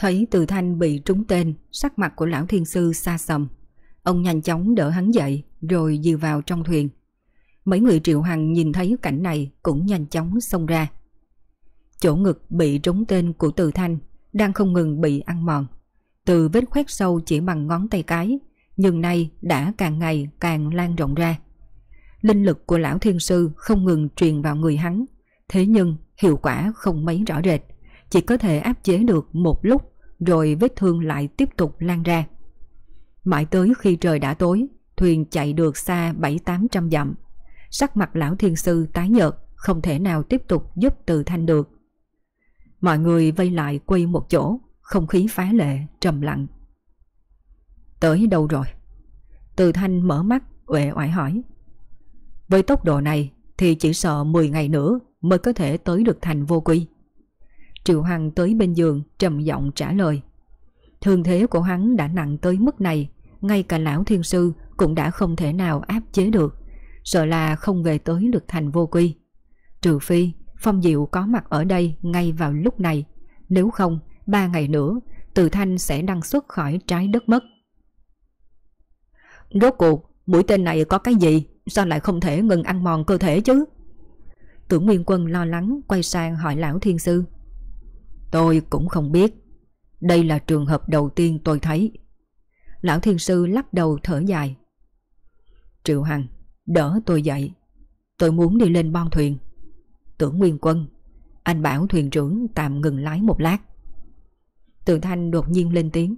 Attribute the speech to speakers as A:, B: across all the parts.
A: Thấy từ thanh bị trúng tên, sắc mặt của lão thiên sư xa sầm. Ông nhanh chóng đỡ hắn dậy rồi dìu vào trong thuyền. Mấy người triệu hằng nhìn thấy cảnh này cũng nhanh chóng xông ra. Chỗ ngực bị trúng tên của từ thanh đang không ngừng bị ăn mòn. Từ vết khoét sâu chỉ bằng ngón tay cái, nhưng nay đã càng ngày càng lan rộng ra. Linh lực của lão thiên sư không ngừng truyền vào người hắn, thế nhưng hiệu quả không mấy rõ rệt, chỉ có thể áp chế được một lúc rồi vết thương lại tiếp tục lan ra. Mãi tới khi trời đã tối, thuyền chạy được xa 7-800 dặm. Sắc mặt lão thiên sư tái nhợt, không thể nào tiếp tục giúp từ thanh được. Mọi người vây lại quay một chỗ, không khí phá lệ, trầm lặng. Tới đâu rồi? Từ thanh mở mắt, uể oải hỏi. Với tốc độ này thì chỉ sợ 10 ngày nữa mới có thể tới được thành vô quy. Triệu Hằng tới bên giường trầm giọng trả lời. Thương thế của hắn đã nặng tới mức này, ngay cả lão thiên sư cũng đã không thể nào áp chế được, sợ là không về tới được thành vô quy. Trừ phi, Phong Diệu có mặt ở đây ngay vào lúc này, nếu không, ba ngày nữa, Từ Thanh sẽ đăng xuất khỏi trái đất mất. Rốt cuộc, mũi tên này có cái gì, sao lại không thể ngừng ăn mòn cơ thể chứ? Tưởng Nguyên Quân lo lắng quay sang hỏi lão thiên sư. Tôi cũng không biết. Đây là trường hợp đầu tiên tôi thấy. Lão thiên sư lắc đầu thở dài. Triệu Hằng, đỡ tôi dậy. Tôi muốn đi lên bon thuyền. Tưởng Nguyên Quân, anh bảo thuyền trưởng tạm ngừng lái một lát. Tường Thanh đột nhiên lên tiếng.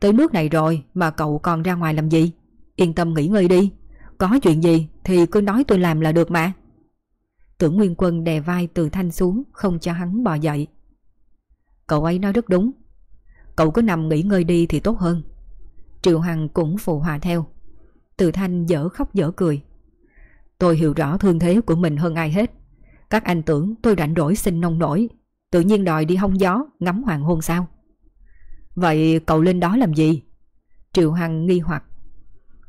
A: Tới nước này rồi mà cậu còn ra ngoài làm gì? Yên tâm nghỉ ngơi đi. Có chuyện gì thì cứ nói tôi làm là được mà. Tưởng Nguyên Quân đè vai Từ Thanh xuống không cho hắn bò dậy. Cậu ấy nói rất đúng. Cậu cứ nằm nghỉ ngơi đi thì tốt hơn. Triệu Hằng cũng phụ hòa theo. Từ Thanh dở khóc dở cười. Tôi hiểu rõ thương thế của mình hơn ai hết. Các anh tưởng tôi rảnh rỗi xin nông nổi. Tự nhiên đòi đi hong gió, Ngắm hoàng hôn sao? Vậy cậu lên đó làm gì? Triệu Hằng nghi hoặc.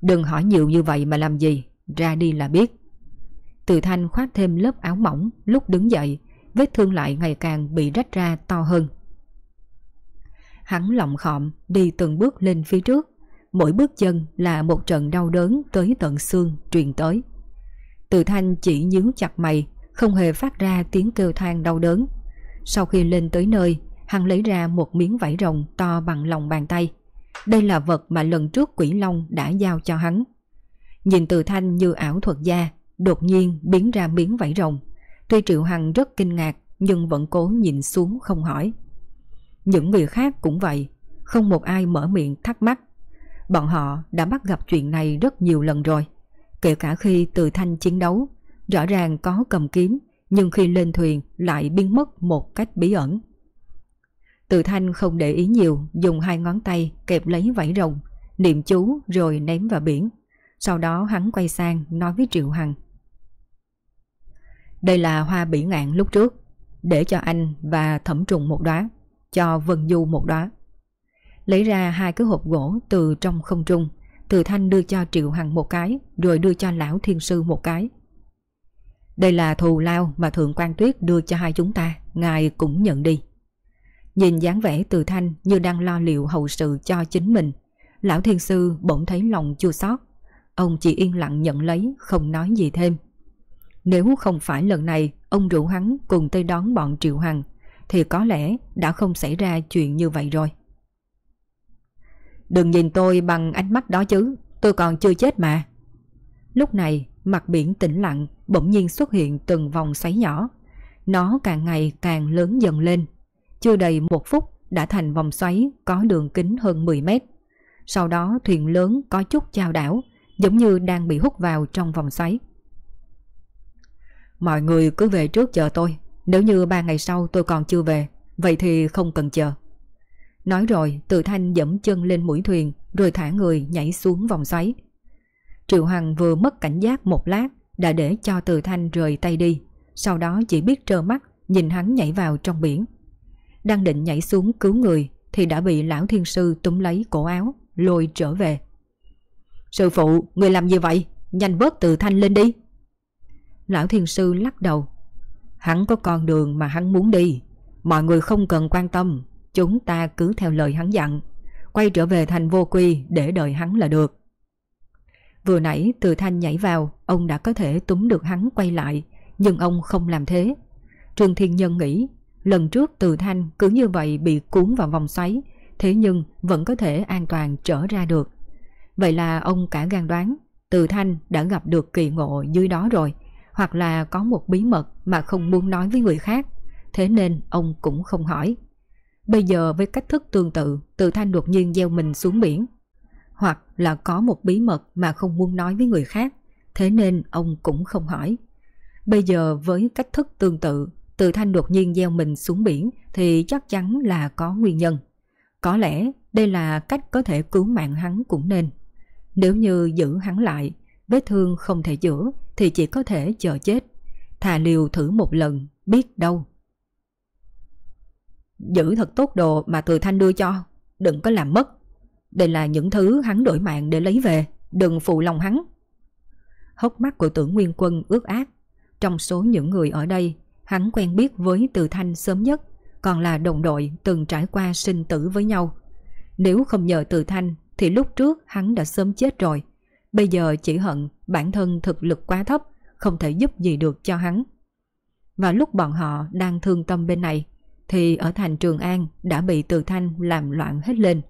A: Đừng hỏi nhiều như vậy mà làm gì, Ra đi là biết. Từ Thanh khoác thêm lớp áo mỏng, Lúc đứng dậy, Vết thương lại ngày càng bị rách ra to hơn. Hắn lọng khọm đi từng bước lên phía trước. Mỗi bước chân là một trận đau đớn tới tận xương truyền tới. Từ thanh chỉ nhíu chặt mày, không hề phát ra tiếng kêu than đau đớn. Sau khi lên tới nơi, hắn lấy ra một miếng vải rồng to bằng lòng bàn tay. Đây là vật mà lần trước quỷ long đã giao cho hắn. Nhìn từ thanh như ảo thuật gia, đột nhiên biến ra miếng vải rồng. Tuy Triệu Hằng rất kinh ngạc nhưng vẫn cố nhìn xuống không hỏi. Những người khác cũng vậy, không một ai mở miệng thắc mắc. Bọn họ đã bắt gặp chuyện này rất nhiều lần rồi. Kể cả khi từ thanh chiến đấu, rõ ràng có cầm kiếm, nhưng khi lên thuyền lại biến mất một cách bí ẩn. Từ thanh không để ý nhiều, dùng hai ngón tay kẹp lấy vảy rồng, niệm chú rồi ném vào biển. Sau đó hắn quay sang nói với Triệu Hằng. Đây là hoa bỉ ngạn lúc trước, để cho anh và thẩm trùng một đóa cho Vân Du một đóa. Lấy ra hai cái hộp gỗ từ trong không trung, Từ Thanh đưa cho Triệu Hằng một cái, rồi đưa cho Lão Thiên Sư một cái. Đây là thù lao mà Thượng quan Tuyết đưa cho hai chúng ta, ngài cũng nhận đi. Nhìn dáng vẻ Từ Thanh như đang lo liệu hậu sự cho chính mình, Lão Thiên Sư bỗng thấy lòng chua xót. Ông chỉ yên lặng nhận lấy, không nói gì thêm. Nếu không phải lần này ông rủ hắn cùng tới đón bọn Triệu Hằng, thì có lẽ đã không xảy ra chuyện như vậy rồi. Đừng nhìn tôi bằng ánh mắt đó chứ, tôi còn chưa chết mà. Lúc này, mặt biển tĩnh lặng bỗng nhiên xuất hiện từng vòng xoáy nhỏ. Nó càng ngày càng lớn dần lên. Chưa đầy một phút đã thành vòng xoáy có đường kính hơn 10 mét. Sau đó thuyền lớn có chút chao đảo, giống như đang bị hút vào trong vòng xoáy. Mọi người cứ về trước chờ tôi, nếu như ba ngày sau tôi còn chưa về, vậy thì không cần chờ. Nói rồi, Từ Thanh dẫm chân lên mũi thuyền, rồi thả người nhảy xuống vòng xoáy. Triệu Hằng vừa mất cảnh giác một lát, đã để cho Từ Thanh rời tay đi, sau đó chỉ biết trơ mắt nhìn hắn nhảy vào trong biển. Đang định nhảy xuống cứu người thì đã bị lão thiên sư túm lấy cổ áo, lôi trở về. Sư phụ, người làm gì vậy? Nhanh bớt Từ Thanh lên đi. Lão thiên sư lắc đầu. Hắn có con đường mà hắn muốn đi. Mọi người không cần quan tâm, chúng ta cứ theo lời hắn dặn. Quay trở về thành vô quy để đợi hắn là được. Vừa nãy từ thanh nhảy vào, ông đã có thể túm được hắn quay lại, nhưng ông không làm thế. Trương Thiên Nhân nghĩ, lần trước từ thanh cứ như vậy bị cuốn vào vòng xoáy, thế nhưng vẫn có thể an toàn trở ra được. Vậy là ông cả gan đoán, từ thanh đã gặp được kỳ ngộ dưới đó rồi, hoặc là có một bí mật mà không muốn nói với người khác, thế nên ông cũng không hỏi. Bây giờ với cách thức tương tự, từ thanh đột nhiên gieo mình xuống biển, hoặc là có một bí mật mà không muốn nói với người khác, thế nên ông cũng không hỏi. Bây giờ với cách thức tương tự, từ thanh đột nhiên gieo mình xuống biển thì chắc chắn là có nguyên nhân. Có lẽ đây là cách có thể cứu mạng hắn cũng nên. Nếu như giữ hắn lại, vết thương không thể chữa thì chỉ có thể chờ chết. Thà liều thử một lần, biết đâu. Giữ thật tốt đồ mà từ thanh đưa cho, đừng có làm mất. Đây là những thứ hắn đổi mạng để lấy về, đừng phụ lòng hắn. Hốc mắt của tưởng nguyên quân ướt át. Trong số những người ở đây, hắn quen biết với Từ Thanh sớm nhất, còn là đồng đội từng trải qua sinh tử với nhau. Nếu không nhờ Từ Thanh thì lúc trước hắn đã sớm chết rồi. Bây giờ chỉ hận bản thân thực lực quá thấp, không thể giúp gì được cho hắn. Và lúc bọn họ đang thương tâm bên này, thì ở thành Trường An đã bị Từ Thanh làm loạn hết lên.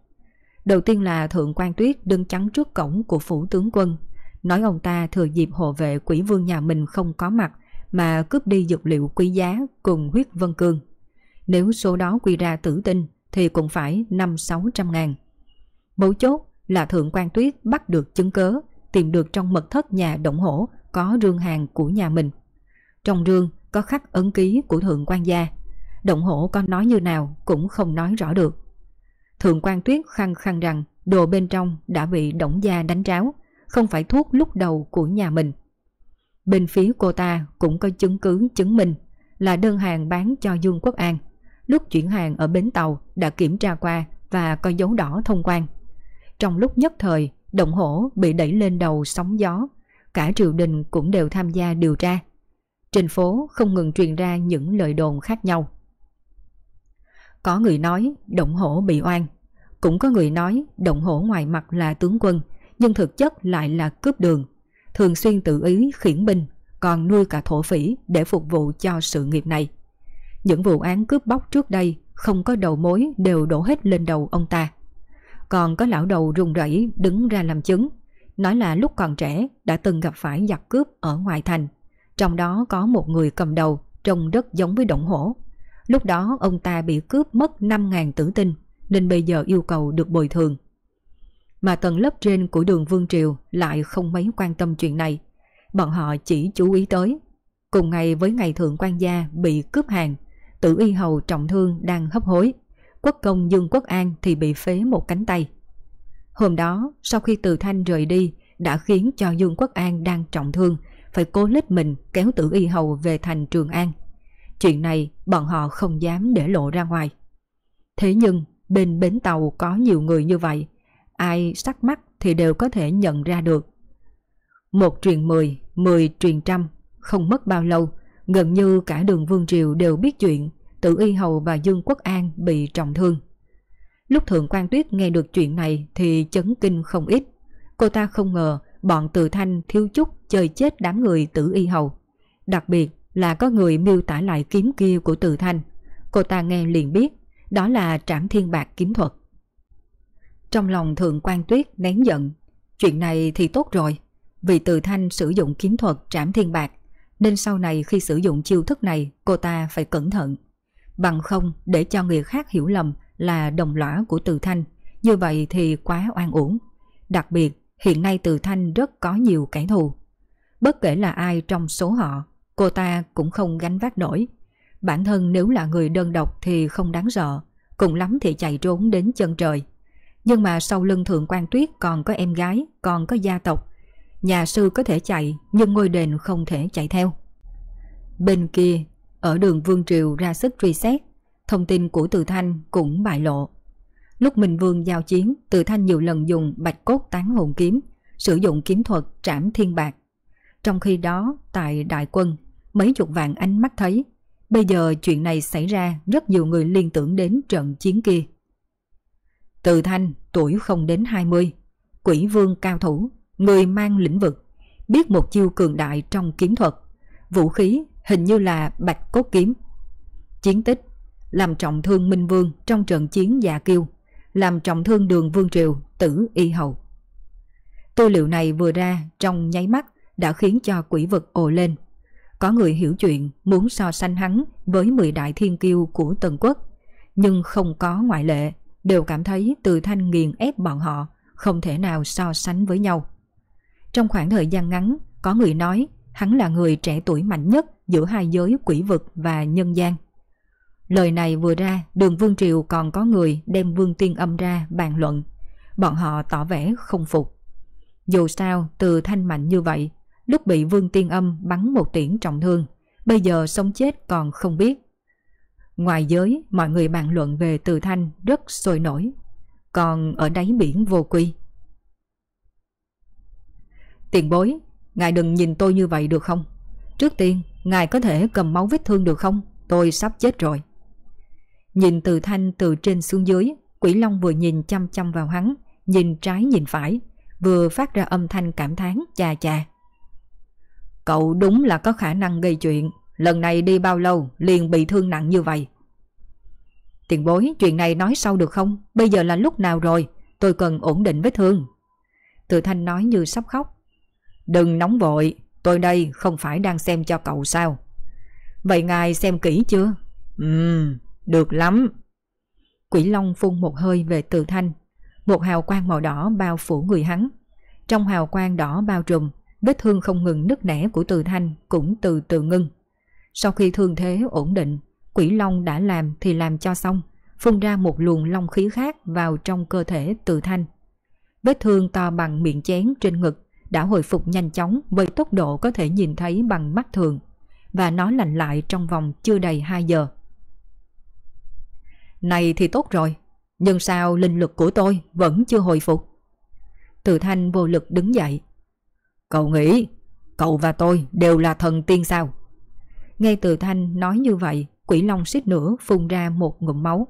A: Đầu tiên là Thượng quan Tuyết đứng chắn trước cổng của phủ tướng quân, nói ông ta thừa dịp hộ vệ quỷ vương nhà mình không có mặt mà cướp đi dược liệu quý giá cùng huyết vân cương. Nếu số đó quy ra tử tinh thì cũng phải 5-600 ngàn. Mấu chốt là Thượng quan Tuyết bắt được chứng cớ, tìm được trong mật thất nhà động hổ có rương hàng của nhà mình. Trong rương có khắc ấn ký của Thượng quan gia. Động hổ có nói như nào cũng không nói rõ được. Thượng quan Tuyết khăng khăng rằng đồ bên trong đã bị động Gia đánh tráo, không phải thuốc lúc đầu của nhà mình. Bên phía cô ta cũng có chứng cứ chứng minh là đơn hàng bán cho Dương Quốc An. Lúc chuyển hàng ở bến tàu đã kiểm tra qua và có dấu đỏ thông quan. Trong lúc nhất thời, động hổ bị đẩy lên đầu sóng gió. Cả triều đình cũng đều tham gia điều tra. Trên phố không ngừng truyền ra những lời đồn khác nhau. Có người nói động hổ bị oan. Cũng có người nói động hổ ngoài mặt là tướng quân, nhưng thực chất lại là cướp đường. Thường xuyên tự ý khiển binh, còn nuôi cả thổ phỉ để phục vụ cho sự nghiệp này. Những vụ án cướp bóc trước đây không có đầu mối đều đổ hết lên đầu ông ta. Còn có lão đầu rùng rẩy đứng ra làm chứng, nói là lúc còn trẻ đã từng gặp phải giặc cướp ở ngoài thành. Trong đó có một người cầm đầu trông rất giống với động hổ. Lúc đó ông ta bị cướp mất 5.000 tử tinh nên bây giờ yêu cầu được bồi thường. Mà tầng lớp trên của đường Vương Triều lại không mấy quan tâm chuyện này. Bọn họ chỉ chú ý tới. Cùng ngày với ngày thượng quan gia bị cướp hàng, tử y hầu trọng thương đang hấp hối. Quốc công Dương Quốc An thì bị phế một cánh tay. Hôm đó, sau khi từ thanh rời đi, đã khiến cho Dương Quốc An đang trọng thương, phải cố lết mình kéo tử y hầu về thành Trường An. Chuyện này bọn họ không dám để lộ ra ngoài. Thế nhưng bên bến tàu có nhiều người như vậy, ai sắc mắt thì đều có thể nhận ra được. Một truyền mười, mười truyền trăm, không mất bao lâu, gần như cả đường Vương Triều đều biết chuyện Tử Y Hầu và Dương Quốc An bị trọng thương. Lúc Thượng quan Tuyết nghe được chuyện này thì chấn kinh không ít. Cô ta không ngờ bọn Từ Thanh, thiếu chút chơi chết đám người Tử Y Hầu. Đặc biệt là có người miêu tả lại kiếm kia của Từ Thanh. Cô ta nghe liền biết, đó là trảm thiên bạc kiếm thuật. Trong lòng Thượng quan Tuyết nén giận. Chuyện này thì tốt rồi. Vì Từ Thanh sử dụng kiếm thuật trảm thiên bạc, nên sau này khi sử dụng chiêu thức này, cô ta phải cẩn thận. Bằng không để cho người khác hiểu lầm là đồng lõa của Từ Thanh. Như vậy thì quá oan uổng. Đặc biệt hiện nay Từ Thanh rất có nhiều kẻ thù. Bất kể là ai trong số họ, cô ta cũng không gánh vác nổi. Bản thân nếu là người đơn độc thì không đáng sợ, cùng lắm thì chạy trốn đến chân trời. Nhưng mà sau lưng thượng quan tuyết còn có em gái, còn có gia tộc. Nhà sư có thể chạy, nhưng ngôi đền không thể chạy theo. Bên kia, ở đường Vương Triều ra sức truy xét, thông tin của Từ Thanh cũng bại lộ. Lúc Minh Vương giao chiến, Từ Thanh nhiều lần dùng bạch cốt tán hồn kiếm, sử dụng kiếm thuật trảm thiên bạc. Trong khi đó, tại đại quân, mấy chục vạn ánh mắt thấy, bây giờ chuyện này xảy ra rất nhiều người liên tưởng đến trận chiến kia. Từ Thanh, tuổi không đến 20, quỷ vương cao thủ, người mang lĩnh vực, biết một chiêu cường đại trong kiếm thuật, vũ khí hình như là bạch cốt kiếm. Chiến tích, làm trọng thương Minh Vương trong trận chiến Dạ Kiêu, làm trọng thương đường Vương Triều, tử y hầu. Tư liệu này vừa ra trong nháy mắt đã khiến cho quỷ vực ồ lên. Có người hiểu chuyện muốn so sánh hắn với 10 đại thiên kiêu của Tần Quốc, nhưng không có ngoại lệ, đều cảm thấy từ thanh nghiền ép bọn họ, không thể nào so sánh với nhau. Trong khoảng thời gian ngắn, có người nói hắn là người trẻ tuổi mạnh nhất giữa hai giới quỷ vực và nhân gian. Lời này vừa ra, đường Vương Triều còn có người đem Vương Tiên Âm ra bàn luận. Bọn họ tỏ vẻ không phục. Dù sao, từ thanh mạnh như vậy, lúc bị Vương Tiên Âm bắn một tiễn trọng thương, bây giờ sống chết còn không biết. Ngoài giới, mọi người bàn luận về từ thanh rất sôi nổi. Còn ở đáy biển vô quy. Tiền bối, ngài đừng nhìn tôi như vậy được không? Trước tiên, ngài có thể cầm máu vết thương được không? Tôi sắp chết rồi. Nhìn từ thanh từ trên xuống dưới, quỷ long vừa nhìn chăm chăm vào hắn, nhìn trái nhìn phải, vừa phát ra âm thanh cảm thán chà chà. Cậu đúng là có khả năng gây chuyện, lần này đi bao lâu liền bị thương nặng như vậy. Tiền bối, chuyện này nói sau được không? Bây giờ là lúc nào rồi? Tôi cần ổn định vết thương. Từ thanh nói như sắp khóc. Đừng nóng vội, tôi đây không phải đang xem cho cậu sao. Vậy ngài xem kỹ chưa? Ừm, được lắm. Quỷ Long phun một hơi về từ thanh. Một hào quang màu đỏ bao phủ người hắn. Trong hào quang đỏ bao trùm, vết thương không ngừng nứt nẻ của từ thanh cũng từ từ ngưng. Sau khi thương thế ổn định, quỷ long đã làm thì làm cho xong, phun ra một luồng long khí khác vào trong cơ thể từ thanh. Vết thương to bằng miệng chén trên ngực đã hồi phục nhanh chóng với tốc độ có thể nhìn thấy bằng mắt thường và nó lành lại trong vòng chưa đầy 2 giờ. Này thì tốt rồi, nhưng sao linh lực của tôi vẫn chưa hồi phục? Từ thanh vô lực đứng dậy. Cậu nghĩ cậu và tôi đều là thần tiên sao? Nghe từ thanh nói như vậy, quỷ long xích nữa phun ra một ngụm máu.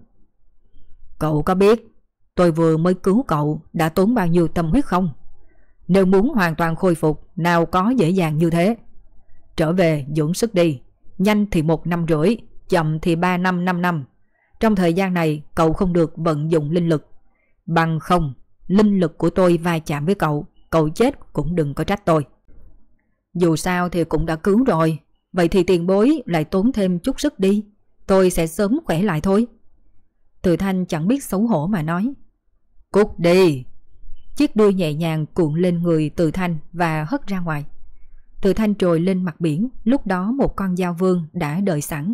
A: Cậu có biết tôi vừa mới cứu cậu đã tốn bao nhiêu tâm huyết không? Nếu muốn hoàn toàn khôi phục nào có dễ dàng như thế. Trở về dưỡng sức đi, nhanh thì một năm rưỡi, chậm thì ba năm năm năm. Trong thời gian này cậu không được vận dụng linh lực. Bằng không, linh lực của tôi va chạm với cậu, cậu chết cũng đừng có trách tôi. Dù sao thì cũng đã cứu rồi, vậy thì tiền bối lại tốn thêm chút sức đi, tôi sẽ sớm khỏe lại thôi. Từ thanh chẳng biết xấu hổ mà nói. Cút đi! Chiếc đuôi nhẹ nhàng cuộn lên người từ thanh và hất ra ngoài. Từ thanh trồi lên mặt biển, lúc đó một con dao vương đã đợi sẵn.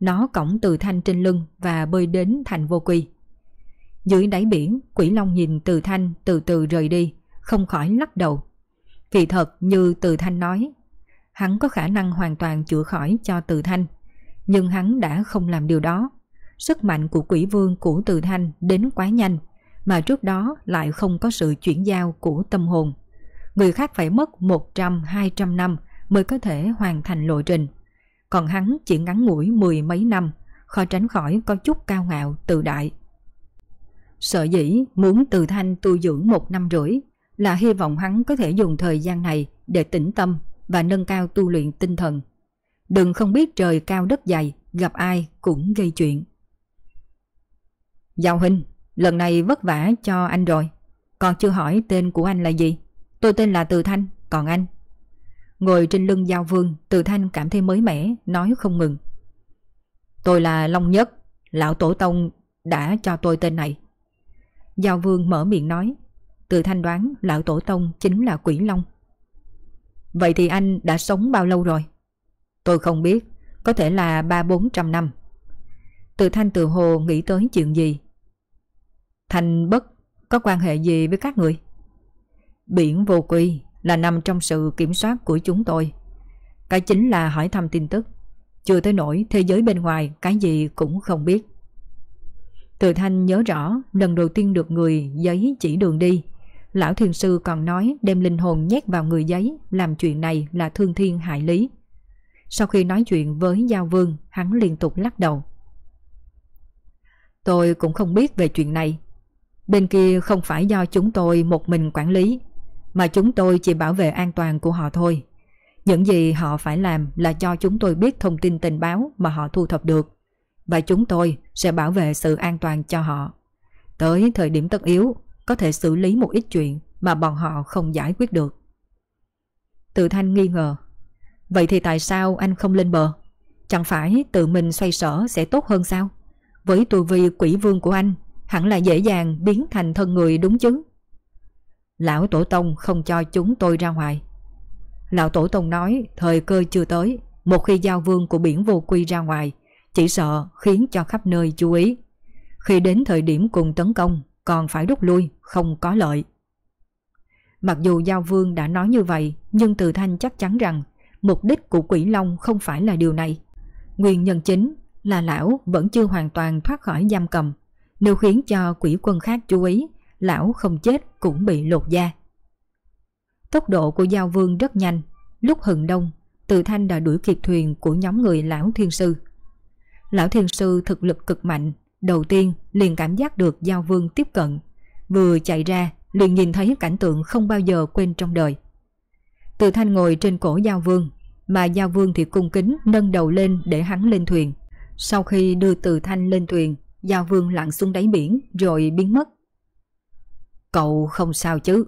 A: Nó cõng từ thanh trên lưng và bơi đến thành vô quy. Dưới đáy biển, quỷ long nhìn từ thanh từ từ rời đi, không khỏi lắc đầu. Kỳ thật như từ thanh nói, hắn có khả năng hoàn toàn chữa khỏi cho từ thanh, nhưng hắn đã không làm điều đó. Sức mạnh của quỷ vương của từ thanh đến quá nhanh, mà trước đó lại không có sự chuyển giao của tâm hồn. Người khác phải mất 100-200 năm mới có thể hoàn thành lộ trình. Còn hắn chỉ ngắn ngủi mười mấy năm, khó tránh khỏi có chút cao ngạo, tự đại. Sợ dĩ muốn từ thanh tu dưỡng một năm rưỡi là hy vọng hắn có thể dùng thời gian này để tĩnh tâm và nâng cao tu luyện tinh thần. Đừng không biết trời cao đất dày, gặp ai cũng gây chuyện. Giao hình lần này vất vả cho anh rồi. Còn chưa hỏi tên của anh là gì? Tôi tên là Từ Thanh, còn anh? Ngồi trên lưng Giao Vương, Từ Thanh cảm thấy mới mẻ, nói không ngừng. Tôi là Long Nhất, lão tổ tông đã cho tôi tên này. Giao Vương mở miệng nói. Từ thanh đoán lão tổ tông chính là quỷ long. Vậy thì anh đã sống bao lâu rồi? Tôi không biết, có thể là ba bốn trăm năm. Từ thanh từ hồ nghĩ tới chuyện gì? Thành bất có quan hệ gì với các người? Biển vô quy là nằm trong sự kiểm soát của chúng tôi. Cái chính là hỏi thăm tin tức. Chưa tới nổi thế giới bên ngoài cái gì cũng không biết. Từ Thanh nhớ rõ lần đầu tiên được người giấy chỉ đường đi. Lão thiền sư còn nói đem linh hồn nhét vào người giấy làm chuyện này là thương thiên hại lý. Sau khi nói chuyện với Giao Vương, hắn liên tục lắc đầu. Tôi cũng không biết về chuyện này. Bên kia không phải do chúng tôi một mình quản lý, mà chúng tôi chỉ bảo vệ an toàn của họ thôi. Những gì họ phải làm là cho chúng tôi biết thông tin tình báo mà họ thu thập được và chúng tôi sẽ bảo vệ sự an toàn cho họ. Tới thời điểm tất yếu, có thể xử lý một ít chuyện mà bọn họ không giải quyết được. Tự Thanh nghi ngờ. Vậy thì tại sao anh không lên bờ? Chẳng phải tự mình xoay sở sẽ tốt hơn sao? Với tu vi quỷ vương của anh, hẳn là dễ dàng biến thành thân người đúng chứ? Lão Tổ Tông không cho chúng tôi ra ngoài. Lão Tổ Tông nói thời cơ chưa tới, một khi giao vương của biển vô quy ra ngoài, chỉ sợ khiến cho khắp nơi chú ý. Khi đến thời điểm cùng tấn công, còn phải rút lui, không có lợi. Mặc dù Giao Vương đã nói như vậy, nhưng Từ Thanh chắc chắn rằng mục đích của Quỷ Long không phải là điều này. Nguyên nhân chính là lão vẫn chưa hoàn toàn thoát khỏi giam cầm. Nếu khiến cho quỷ quân khác chú ý, lão không chết cũng bị lột da. Tốc độ của Giao Vương rất nhanh. Lúc hừng đông, Từ Thanh đã đuổi kịp thuyền của nhóm người lão thiên sư. Lão thiên sư thực lực cực mạnh, đầu tiên liền cảm giác được Giao Vương tiếp cận. Vừa chạy ra, liền nhìn thấy cảnh tượng không bao giờ quên trong đời. Từ thanh ngồi trên cổ Giao Vương, mà Giao Vương thì cung kính nâng đầu lên để hắn lên thuyền. Sau khi đưa từ thanh lên thuyền, Giao Vương lặn xuống đáy biển rồi biến mất. Cậu không sao chứ?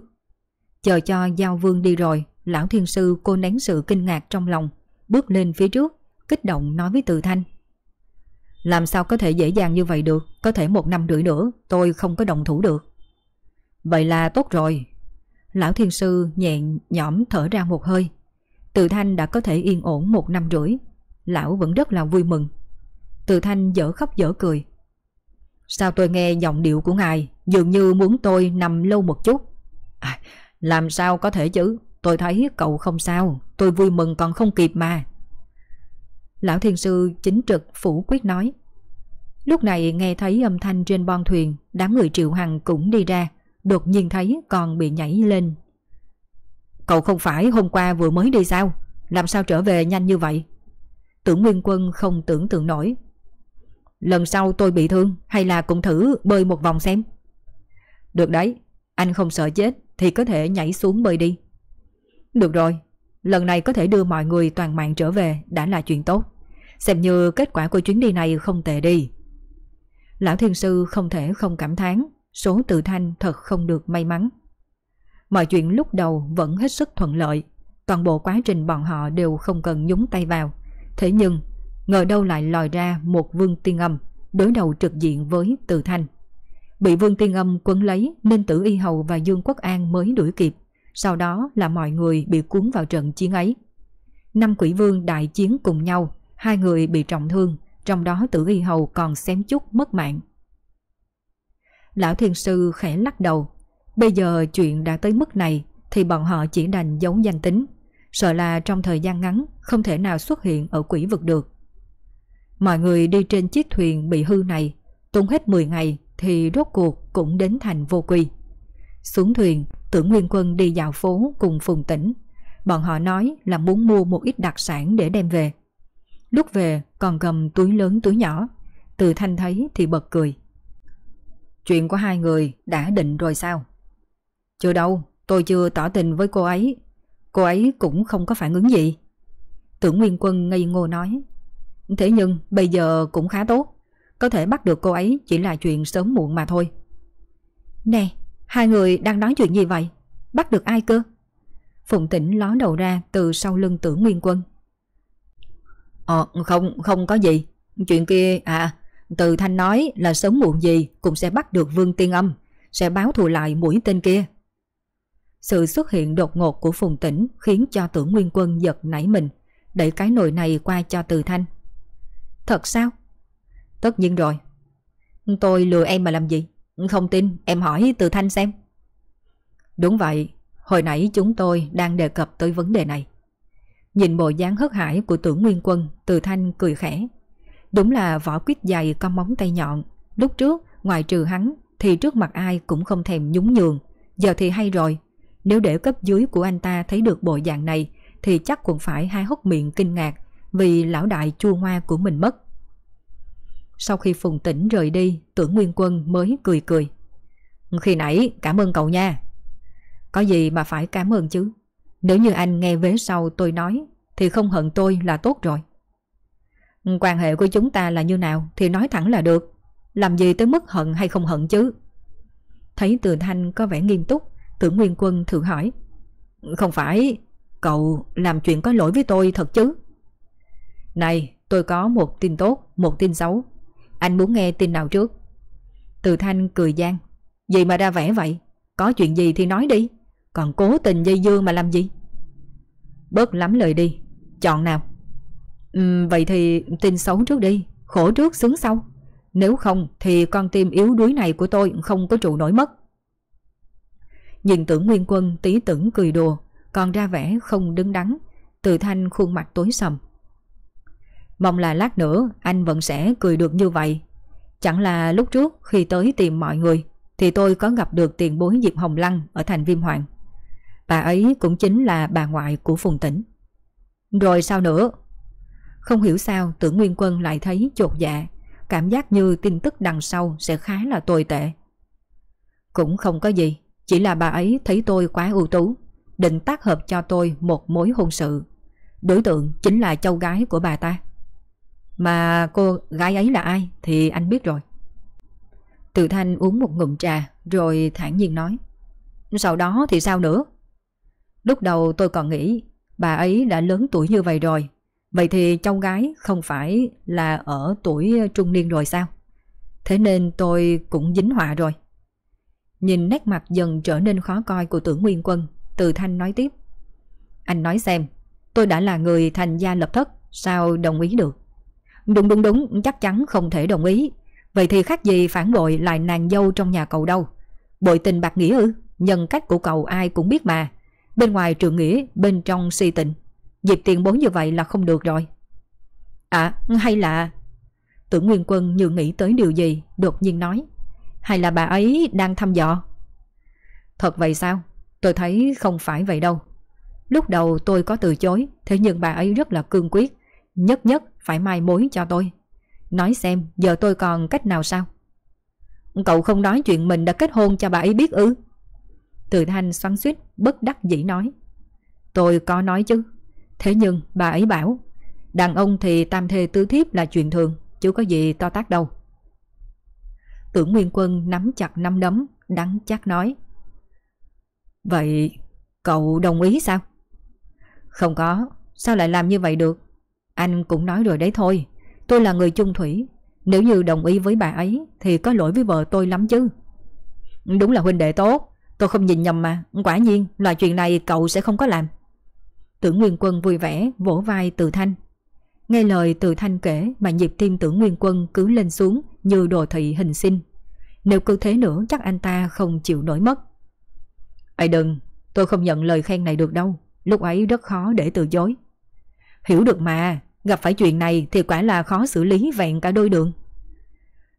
A: Chờ cho Giao Vương đi rồi, lão thiên sư cô nén sự kinh ngạc trong lòng, bước lên phía trước, kích động nói với từ thanh. Làm sao có thể dễ dàng như vậy được? Có thể một năm rưỡi nữa tôi không có đồng thủ được. Vậy là tốt rồi. Lão thiên sư nhẹ nhõm thở ra một hơi. Từ thanh đã có thể yên ổn một năm rưỡi. Lão vẫn rất là vui mừng. Từ thanh dở khóc dở cười. Sao tôi nghe giọng điệu của ngài Dường như muốn tôi nằm lâu một chút à, Làm sao có thể chứ Tôi thấy cậu không sao Tôi vui mừng còn không kịp mà Lão thiên sư chính trực phủ quyết nói. Lúc này nghe thấy âm thanh trên bon thuyền, đám người triệu hằng cũng đi ra, đột nhiên thấy còn bị nhảy lên. Cậu không phải hôm qua vừa mới đi sao? Làm sao trở về nhanh như vậy? Tưởng Nguyên Quân không tưởng tượng nổi. Lần sau tôi bị thương hay là cũng thử bơi một vòng xem? Được đấy, anh không sợ chết thì có thể nhảy xuống bơi đi. Được rồi, lần này có thể đưa mọi người toàn mạng trở về đã là chuyện tốt. Xem như kết quả của chuyến đi này không tệ đi. Lão thiên sư không thể không cảm thán số tự thanh thật không được may mắn. Mọi chuyện lúc đầu vẫn hết sức thuận lợi, toàn bộ quá trình bọn họ đều không cần nhúng tay vào. Thế nhưng, ngờ đâu lại lòi ra một vương tiên âm đối đầu trực diện với từ thanh. Bị vương tiên âm quấn lấy nên tử y hầu và Dương Quốc An mới đuổi kịp, sau đó là mọi người bị cuốn vào trận chiến ấy. Năm quỷ vương đại chiến cùng nhau, hai người bị trọng thương, trong đó tử y hầu còn xém chút mất mạng. Lão thiên sư khẽ lắc đầu, bây giờ chuyện đã tới mức này thì bọn họ chỉ đành giấu danh tính, sợ là trong thời gian ngắn không thể nào xuất hiện ở quỷ vực được. Mọi người đi trên chiếc thuyền bị hư này, tốn hết 10 ngày thì rốt cuộc cũng đến thành vô quy. Xuống thuyền, tưởng Nguyên Quân đi dạo phố cùng Phùng Tĩnh. Bọn họ nói là muốn mua một ít đặc sản để đem về. Lúc về còn cầm túi lớn túi nhỏ Từ thanh thấy thì bật cười Chuyện của hai người đã định rồi sao Chưa đâu Tôi chưa tỏ tình với cô ấy Cô ấy cũng không có phản ứng gì Tưởng Nguyên Quân ngây ngô nói Thế nhưng bây giờ cũng khá tốt. Có thể bắt được cô ấy chỉ là chuyện sớm muộn mà thôi. Nè Hai người đang nói chuyện gì vậy? Bắt được ai cơ? Phụng tỉnh ló đầu ra từ sau lưng tưởng Nguyên Quân. Ờ không không có gì. Chuyện kia à Từ Thanh nói là sớm muộn gì Cũng sẽ bắt được Vương Tiên Âm Sẽ báo thù lại mũi tên kia. Sự xuất hiện đột ngột của Phùng Tĩnh khiến cho tưởng Nguyên Quân giật nảy mình, đẩy cái nồi này qua cho Từ Thanh. Thật sao? Tất nhiên rồi. Tôi lừa em mà làm gì? Không tin, em hỏi Từ Thanh xem. Đúng vậy, hồi nãy chúng tôi đang đề cập tới vấn đề này. Nhìn bộ dáng hớt hải của tưởng Nguyên Quân, Từ Thanh cười khẽ. Đúng là vỏ quyết dày con móng tay nhọn. Lúc trước, ngoài trừ hắn, thì trước mặt ai cũng không thèm nhúng nhường. Giờ thì hay rồi. Nếu để cấp dưới của anh ta thấy được bộ dạng này, thì chắc cũng phải hai hốc miệng kinh ngạc vì lão đại chua hoa của mình mất. Sau khi Phùng Tĩnh rời đi, tưởng Nguyên Quân mới cười cười. Khi nãy cảm ơn cậu nha. Có gì mà phải cảm ơn chứ. Nếu như anh nghe vế sau tôi nói thì không hận tôi là tốt rồi. Quan hệ của chúng ta là như nào thì nói thẳng là được. Làm gì tới mức hận hay không hận chứ? Thấy Từ Thanh có vẻ nghiêm túc, tưởng Nguyên Quân thử hỏi. Không phải, cậu làm chuyện có lỗi với tôi thật chứ? Này, tôi có một tin tốt, một tin xấu. Anh muốn nghe tin nào trước? Từ Thanh cười gian. Gì mà ra vẻ vậy? Có chuyện gì thì nói đi. Còn cố tình dây dưa mà làm gì? Bớt lắm lời đi. Chọn nào? Uhm, vậy thì tin xấu trước đi. Khổ trước sướng sau. Nếu không thì con tim yếu đuối này của tôi không có trụ nổi mất. Nhìn tưởng Nguyên Quân tí tưởng cười đùa, còn ra vẻ không đứng đắn, từ thanh khuôn mặt tối sầm. Mong là lát nữa anh vẫn sẽ cười được như vậy. Chẳng là lúc trước khi tới tìm mọi người thì tôi có gặp được tiền bối Diệp Hồng Lăng ở thành Viêm Hoàng. Bà ấy cũng chính là bà ngoại của Phùng Tĩnh. Rồi sao nữa? Không hiểu sao tưởng Nguyên Quân lại thấy chột dạ, cảm giác như tin tức đằng sau sẽ khá là tồi tệ. Cũng không có gì, chỉ là bà ấy thấy tôi quá ưu tú, định tác hợp cho tôi một mối hôn sự. Đối tượng chính là châu gái của bà ta. Mà cô gái ấy là ai thì anh biết rồi. Từ Thanh uống một ngụm trà rồi thản nhiên nói. Sau đó thì sao nữa? Lúc đầu tôi còn nghĩ bà ấy đã lớn tuổi như vậy rồi. Vậy thì cháu gái không phải là ở tuổi trung niên rồi sao? Thế nên tôi cũng dính họa rồi. Nhìn nét mặt dần trở nên khó coi của tưởng Nguyên Quân, Từ Thanh nói tiếp. Anh nói xem, tôi đã là người thành gia lập thất, sao đồng ý được? Đúng đúng đúng, chắc chắn không thể đồng ý. Vậy thì khác gì phản bội lại nàng dâu trong nhà cậu đâu? Bội tình bạc nghĩa ư? Nhân cách của cậu ai cũng biết mà. Bên ngoài trường nghĩa, bên trong si tình. Dịp tiền bối như vậy là không được rồi. À, hay là... Tưởng Nguyên Quân như nghĩ tới điều gì, đột nhiên nói. Hay là bà ấy đang thăm dò? Thật vậy sao? Tôi thấy không phải vậy đâu. Lúc đầu tôi có từ chối, thế nhưng bà ấy rất là cương quyết. Nhất nhất phải mai mối cho tôi. Nói xem giờ tôi còn cách nào sao? Cậu không nói chuyện mình đã kết hôn cho bà ấy biết ư? Từ thanh xoắn suýt bất đắc dĩ nói. Tôi có nói chứ. Thế nhưng bà ấy bảo đàn ông thì tam thê tứ thiếp là chuyện thường, chứ có gì to tác đâu. Tưởng Nguyên Quân nắm chặt năm đấm, đắng chắc nói. Vậy cậu đồng ý sao? Không có, sao lại làm như vậy được? Anh cũng nói rồi đấy thôi, tôi là người chung thủy. Nếu như đồng ý với bà ấy thì có lỗi với vợ tôi lắm chứ. Đúng là huynh đệ tốt, tôi không nhìn nhầm mà, quả nhiên loại chuyện này cậu sẽ không có làm. Tưởng Nguyên Quân vui vẻ vỗ vai Từ Thanh. Nghe lời Từ Thanh kể mà nhịp tim Tưởng Nguyên Quân cứ lên xuống như đồ thị hình sinh. Nếu cứ thế nữa chắc anh ta không chịu nổi mất. Ây đừng, tôi không nhận lời khen này được đâu. Lúc ấy rất khó để từ chối. Hiểu được mà, gặp phải chuyện này thì quả là khó xử lý vẹn cả đôi đường.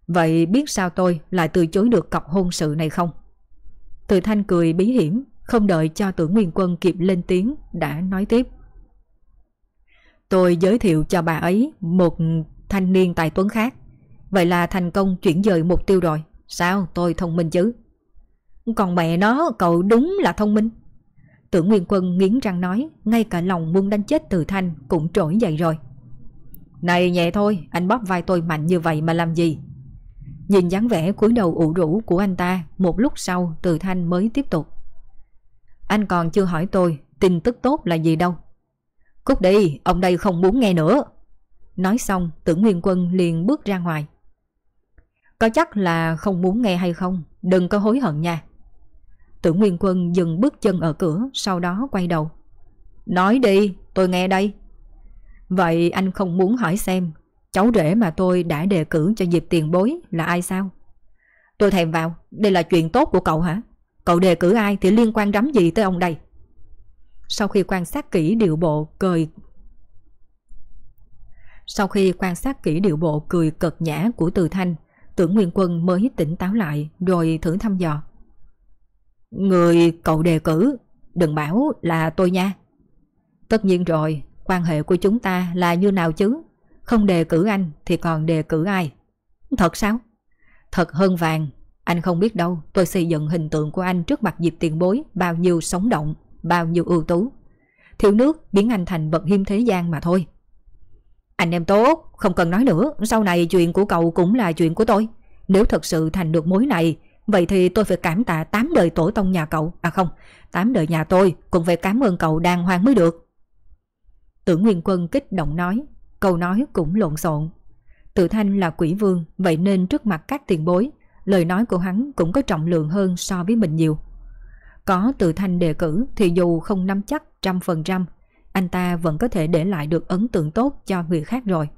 A: Vậy biết sao tôi lại từ chối được cọc hôn sự này không? Từ thanh cười bí hiểm, không đợi cho tưởng nguyên quân kịp lên tiếng, đã nói tiếp. Tôi giới thiệu cho bà ấy một thanh niên tài tuấn khác. Vậy là thành công chuyển dời mục tiêu rồi. Sao tôi thông minh chứ? Còn mẹ nó cậu đúng là thông minh. Tưởng Nguyên Quân nghiến răng nói, ngay cả lòng muốn đánh chết Từ Thanh cũng trỗi dậy rồi. Này nhẹ thôi, anh bóp vai tôi mạnh như vậy mà làm gì? Nhìn dáng vẻ cúi đầu ủ rũ của anh ta, một lúc sau Từ Thanh mới tiếp tục. Anh còn chưa hỏi tôi tin tức tốt là gì đâu. Cút đi, ông đây không muốn nghe nữa. Nói xong, tưởng Nguyên Quân liền bước ra ngoài. Có chắc là không muốn nghe hay không, đừng có hối hận nha. Tưởng Nguyên Quân dừng bước chân ở cửa, Sau đó quay đầu. Nói đi, tôi nghe đây. Vậy anh không muốn hỏi xem, Cháu rể mà tôi đã đề cử cho dịp tiền bối là ai sao? Tôi thèm vào, Đây là chuyện tốt của cậu hả? Cậu đề cử ai thì liên quan rắm gì tới ông đây? Sau khi quan sát kỹ điệu bộ cười, Sau khi quan sát kỹ điệu bộ cười cợt nhã của Từ Thanh Tưởng Nguyên Quân mới tỉnh táo lại Rồi thử thăm dò. Người cậu đề cử, Đừng bảo là tôi nha. Tất nhiên rồi, Quan hệ của chúng ta là như nào chứ? Không đề cử anh thì còn đề cử ai? Thật sao? Thật hơn vàng, Anh không biết đâu, tôi xây dựng hình tượng của anh trước mặt dịp tiền bối Bao nhiêu sống động, Bao nhiêu ưu tú. Thiếu nước biến anh thành bậc hiêm thế gian mà thôi. Anh em tốt, Không cần nói nữa, Sau này chuyện của cậu cũng là chuyện của tôi. Nếu thật sự thành được mối này Vậy thì tôi phải cảm tạ tám đời tổ tông nhà cậu À không, Tám đời nhà tôi Cũng phải cảm ơn cậu đàng hoàng mới được. Tưởng Nguyên Quân kích động nói, Câu nói cũng lộn xộn. Tự thanh là quỷ vương, Vậy nên trước mặt các tiền bối, Lời nói của hắn cũng có trọng lượng hơn so với mình nhiều. Có tự thanh đề cử Thì dù không nắm chắc trăm phần trăm, Anh ta vẫn có thể để lại được ấn tượng tốt cho người khác rồi.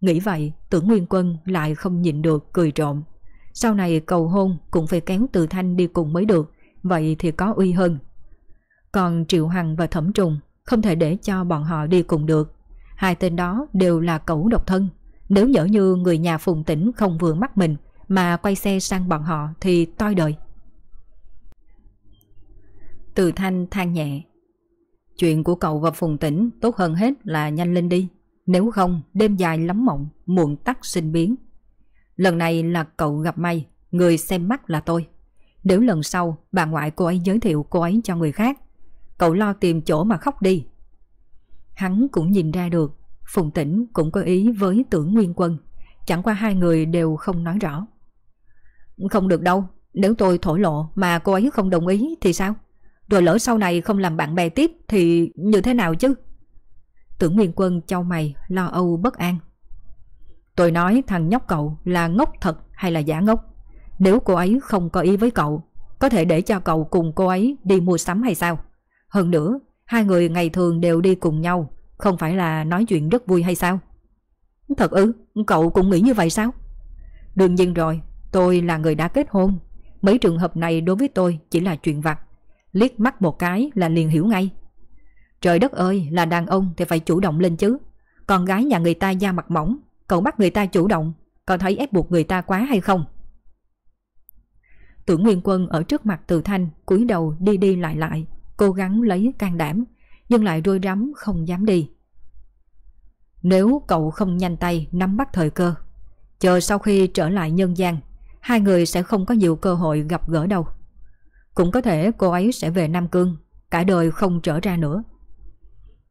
A: Nghĩ vậy, tưởng Nguyên Quân lại không nhịn được cười trộm. Sau này cầu hôn cũng phải kéo từ thanh đi cùng mới được Vậy thì có uy hơn Còn Triệu Hằng và Thẩm Trùng Không thể để cho bọn họ đi cùng được Hai tên đó đều là cẩu độc thân nếu nhỡ như người nhà phùng tỉnh không vừa mắt mình mà quay xe sang bọn họ thì toi đời. Từ thanh than nhẹ. Chuyện của cậu và phùng tỉnh tốt hơn hết là nhanh lên đi. Nếu không đêm dài lắm mộng, muộn tắt sinh biến. Lần này là cậu gặp may, người xem mắt là tôi. Nếu lần sau bà ngoại cô ấy giới thiệu cô ấy cho người khác, cậu lo tìm chỗ mà khóc đi. Hắn cũng nhìn ra được Phùng Tĩnh cũng có ý với tưởng Nguyên Quân Chẳng qua hai người đều không nói rõ Không được đâu Nếu tôi thổ lộ mà cô ấy không đồng ý thì sao Rồi lỡ sau này không làm bạn bè tiếp Thì như thế nào chứ Tưởng Nguyên Quân châu mày Lo âu bất an Tôi nói thằng nhóc cậu là ngốc thật hay là giả ngốc Nếu cô ấy không có ý với cậu Có thể để cho cậu cùng cô ấy đi mua sắm hay sao Hơn nữa Hai người ngày thường đều đi cùng nhau không phải là nói chuyện rất vui hay sao? Thật ư, cậu cũng nghĩ như vậy sao? Đương nhiên rồi, tôi là người đã kết hôn. Mấy trường hợp này đối với tôi chỉ là chuyện vặt. Liếc mắt một cái là liền hiểu ngay. Trời đất ơi, là đàn ông thì phải chủ động lên chứ. Con gái nhà người ta da mặt mỏng, cậu bắt người ta chủ động, cậu thấy ép buộc người ta quá hay không? Tưởng Nguyên Quân ở trước mặt Từ Thanh cúi đầu đi đi lại lại, cố gắng lấy can đảm, nhưng lại rôi rắm không dám đi. Nếu cậu không nhanh tay nắm bắt thời cơ, chờ sau khi trở lại nhân gian, hai người sẽ không có nhiều cơ hội gặp gỡ đâu. Cũng có thể cô ấy sẽ về Nam Cương, cả đời không trở ra nữa.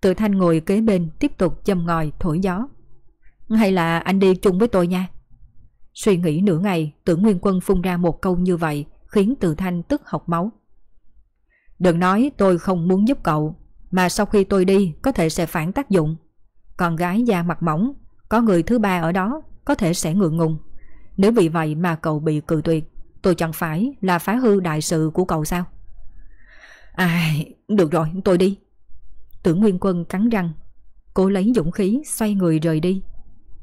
A: Từ thanh ngồi kế bên tiếp tục châm ngòi thổi gió. Hay là anh đi chung với tôi nha. Suy nghĩ nửa ngày, tưởng Nguyên Quân phun ra một câu như vậy khiến Từ Thanh tức học máu. Đừng nói tôi không muốn giúp cậu, mà sau khi tôi đi có thể sẽ phản tác dụng. Con gái da mặt mỏng, có người thứ ba ở đó có thể sẽ ngượng ngùng. Nếu vì vậy mà cậu bị cự tuyệt, tôi chẳng phải là phá hư đại sự của cậu sao? À, được rồi, tôi đi. Tưởng Nguyên Quân cắn răng, cô lấy dũng khí xoay người rời đi.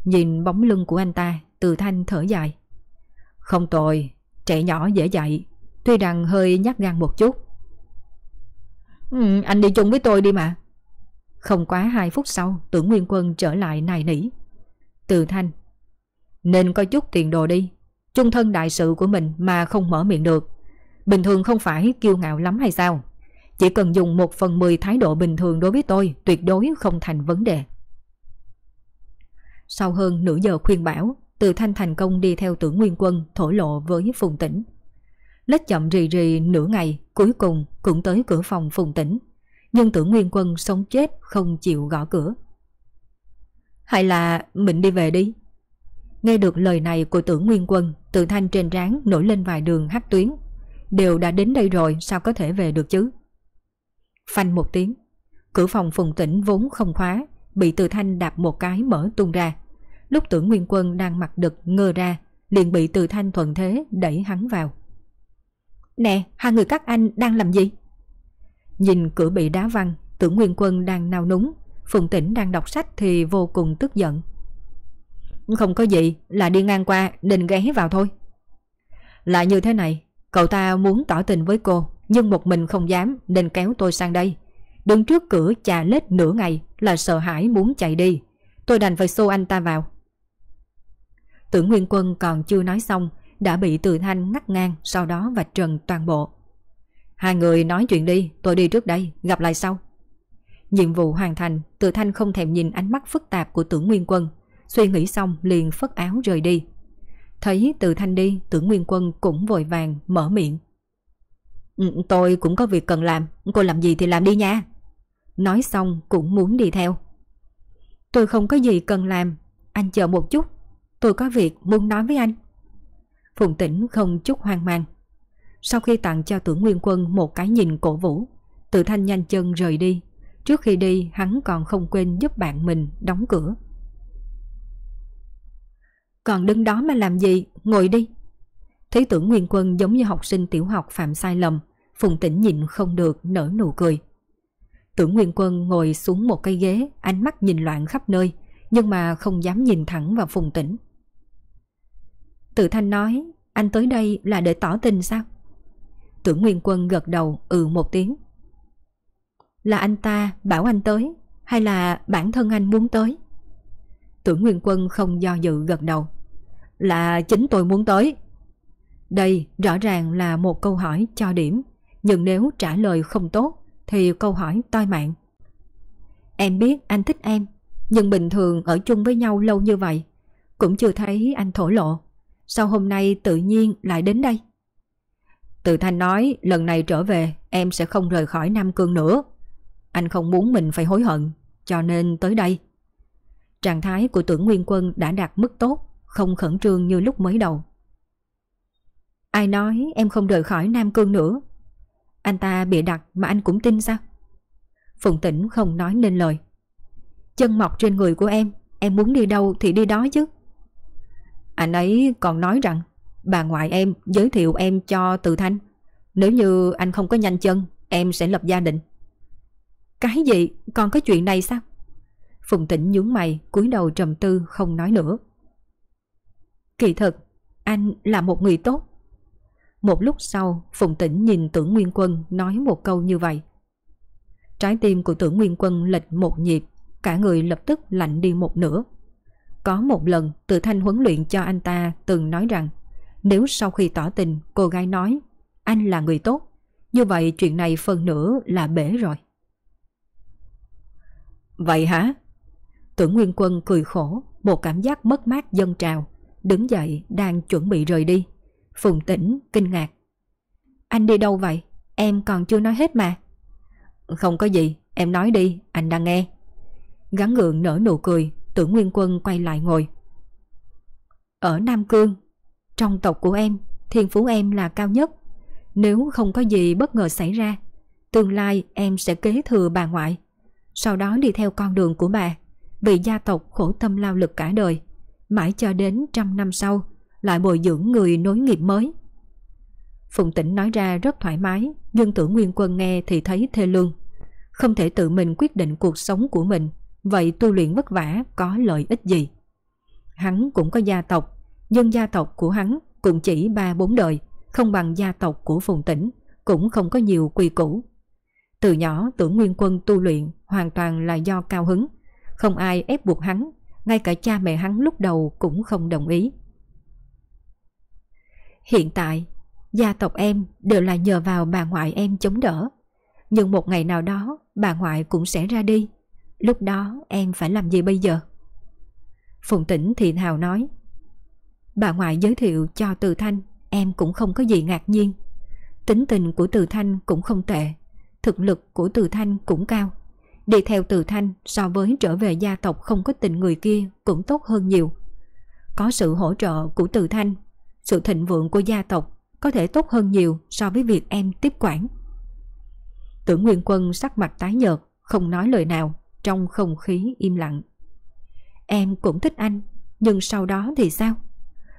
A: Nhìn bóng lưng của anh ta, từ thanh thở dài. Không tồi, trẻ nhỏ dễ dạy, tuy rằng hơi nhát gan một chút, Ừ, anh đi chung với tôi đi mà. Không quá 2 phút sau, tưởng Nguyên Quân trở lại nài nỉ. Từ thanh. Nên có chút tiền đồ đi. Trung thân đại sự của mình mà không mở miệng được. Bình thường không phải kiêu ngạo lắm hay sao? Chỉ cần dùng một phần mười thái độ bình thường đối với tôi tuyệt đối không thành vấn đề. Sau hơn nửa giờ khuyên bảo, từ thanh thành công đi theo tưởng Nguyên Quân thổ lộ với Phùng Tĩnh. Lết chậm rì rì nửa ngày, cuối cùng cũng tới cửa phòng phùng tỉnh. Nhưng tưởng Nguyên Quân sống chết không chịu gõ cửa. Hay là mình đi về đi? Nghe được lời này của tưởng Nguyên Quân, từ thanh trên ráng nổi lên vài đường hát tuyến. Đều đã đến đây rồi sao có thể về được chứ? Phanh một tiếng, cửa phòng phùng tỉnh vốn không khóa, bị từ thanh đạp một cái mở tung ra. Lúc tưởng Nguyên Quân đang mặc đực ngơ ra, liền bị từ thanh thuận thế đẩy hắn vào. Nè, hai người các anh đang làm gì? Nhìn cửa bị đá văng, tưởng Nguyên Quân đang nao núng, Phùng Tĩnh đang đọc sách thì vô cùng tức giận. Không có gì, là đi ngang qua định ghé vào thôi. Là như thế này, cậu ta muốn tỏ tình với cô, nhưng một mình không dám nên kéo tôi sang đây. Đứng trước cửa chà lết nửa ngày là sợ hãi muốn chạy đi. Tôi đành phải xô anh ta vào. Tưởng Nguyên Quân còn chưa nói xong đã bị Từ Thanh ngắt ngang sau đó vạch trần toàn bộ. Hai người nói chuyện đi, tôi đi trước đây, gặp lại sau. Nhiệm vụ hoàn thành, Từ Thanh không thèm nhìn ánh mắt phức tạp của tưởng Nguyên Quân, suy nghĩ xong liền phất áo rời đi. Thấy Từ Thanh đi, tưởng Nguyên Quân cũng vội vàng mở miệng. Ừ, tôi cũng có việc cần làm, cô làm gì thì làm đi nha. Nói xong cũng muốn đi theo. Tôi không có gì cần làm, anh chờ một chút, tôi có việc muốn nói với anh. Phùng Tĩnh không chút hoang mang. Sau khi tặng cho tưởng Nguyên Quân một cái nhìn cổ vũ, Tự Thanh nhanh chân rời đi. Trước khi đi, hắn còn không quên giúp bạn mình đóng cửa. Còn đứng đó mà làm gì, ngồi đi. Thấy tưởng Nguyên Quân giống như học sinh tiểu học phạm sai lầm, Phùng Tĩnh nhìn không được nở nụ cười. Tưởng Nguyên Quân ngồi xuống một cây ghế, ánh mắt nhìn loạn khắp nơi, nhưng mà không dám nhìn thẳng vào Phùng Tĩnh. Tự Thanh nói, anh tới đây là để tỏ tình sao? Tưởng Nguyên Quân gật đầu ừ một tiếng. Là anh ta bảo anh tới, hay là bản thân anh muốn tới? Tưởng Nguyên Quân không do dự gật đầu. Là chính tôi muốn tới. Đây rõ ràng là một câu hỏi cho điểm, nhưng nếu trả lời không tốt thì câu hỏi toi mạng. Em biết anh thích em, nhưng bình thường ở chung với nhau lâu như vậy, cũng chưa thấy anh thổ lộ. Sao hôm nay tự nhiên lại đến đây? Từ Thanh nói lần này trở về em sẽ không rời khỏi Nam Cương nữa. Anh không muốn mình phải hối hận, cho nên tới đây. Trạng thái của tưởng Nguyên Quân đã đạt mức tốt, không khẩn trương như lúc mới đầu. Ai nói em không rời khỏi Nam Cương nữa? Anh ta bị đặt mà anh cũng tin sao? Phùng Tĩnh không nói nên lời. Chân mọc trên người của em, em muốn đi đâu thì đi đó chứ. Anh ấy còn nói rằng bà ngoại em giới thiệu em cho Từ Thanh. Nếu như anh không có nhanh chân, em sẽ lập gia đình. Cái gì? Còn có chuyện này sao? Phùng Tĩnh nhướng mày, cúi đầu trầm tư không nói nữa. Kỳ thực, anh là một người tốt. Một lúc sau, Phùng Tĩnh nhìn Tưởng Nguyên Quân nói một câu như vậy. Trái tim của Tưởng Nguyên Quân lệch một nhịp, cả người lập tức lạnh đi một nửa. Có một lần, Từ Thanh huấn luyện cho anh ta từng nói rằng nếu sau khi tỏ tình cô gái nói anh là người tốt, như vậy chuyện này phần nửa là bể rồi. Vậy hả? Tưởng Nguyên Quân cười khổ, một cảm giác mất mát dâng trào, đứng dậy đang chuẩn bị rời đi. Phùng tĩnh, kinh ngạc. Anh đi đâu vậy? Em còn chưa nói hết mà. Không có gì, em nói đi, anh đang nghe. Gắn gượng nở nụ cười, tưởng Nguyên Quân quay lại ngồi. Ở Nam Cương, trong tộc của em, thiên phú em là cao nhất. Nếu không có gì bất ngờ xảy ra, tương lai em sẽ kế thừa bà ngoại. Sau đó đi theo con đường của bà, vì gia tộc khổ tâm lao lực cả đời. Mãi cho đến trăm năm sau, lại bồi dưỡng người nối nghiệp mới. Phụng Tĩnh nói ra rất thoải mái, nhưng tưởng Nguyên Quân nghe thì thấy thê lương. Không thể tự mình quyết định cuộc sống của mình, vậy tu luyện vất vả có lợi ích gì? Hắn cũng có gia tộc, nhưng gia tộc của hắn cũng chỉ ba bốn đời, không bằng gia tộc của Phùng Tĩnh, cũng không có nhiều quy củ. Từ nhỏ tưởng Nguyên Quân tu luyện hoàn toàn là do cao hứng, không ai ép buộc hắn, ngay cả cha mẹ hắn lúc đầu cũng không đồng ý. Hiện tại, gia tộc em đều là nhờ vào bà ngoại em chống đỡ. Nhưng một ngày nào đó, bà ngoại cũng sẽ ra đi. Lúc đó em phải làm gì bây giờ? Phùng Tĩnh thì hào nói. Bà ngoại giới thiệu cho Từ Thanh, em cũng không có gì ngạc nhiên. Tính tình của Từ Thanh cũng không tệ, thực lực của Từ Thanh cũng cao. Đi theo Từ Thanh so với trở về gia tộc không có tình người kia cũng tốt hơn nhiều. Có sự hỗ trợ của Từ Thanh, sự thịnh vượng của gia tộc có thể tốt hơn nhiều so với việc em tiếp quản. Tưởng Nguyên Quân sắc mặt tái nhợt, không nói lời nào, trong không khí im lặng. Em cũng thích anh, nhưng sau đó thì sao?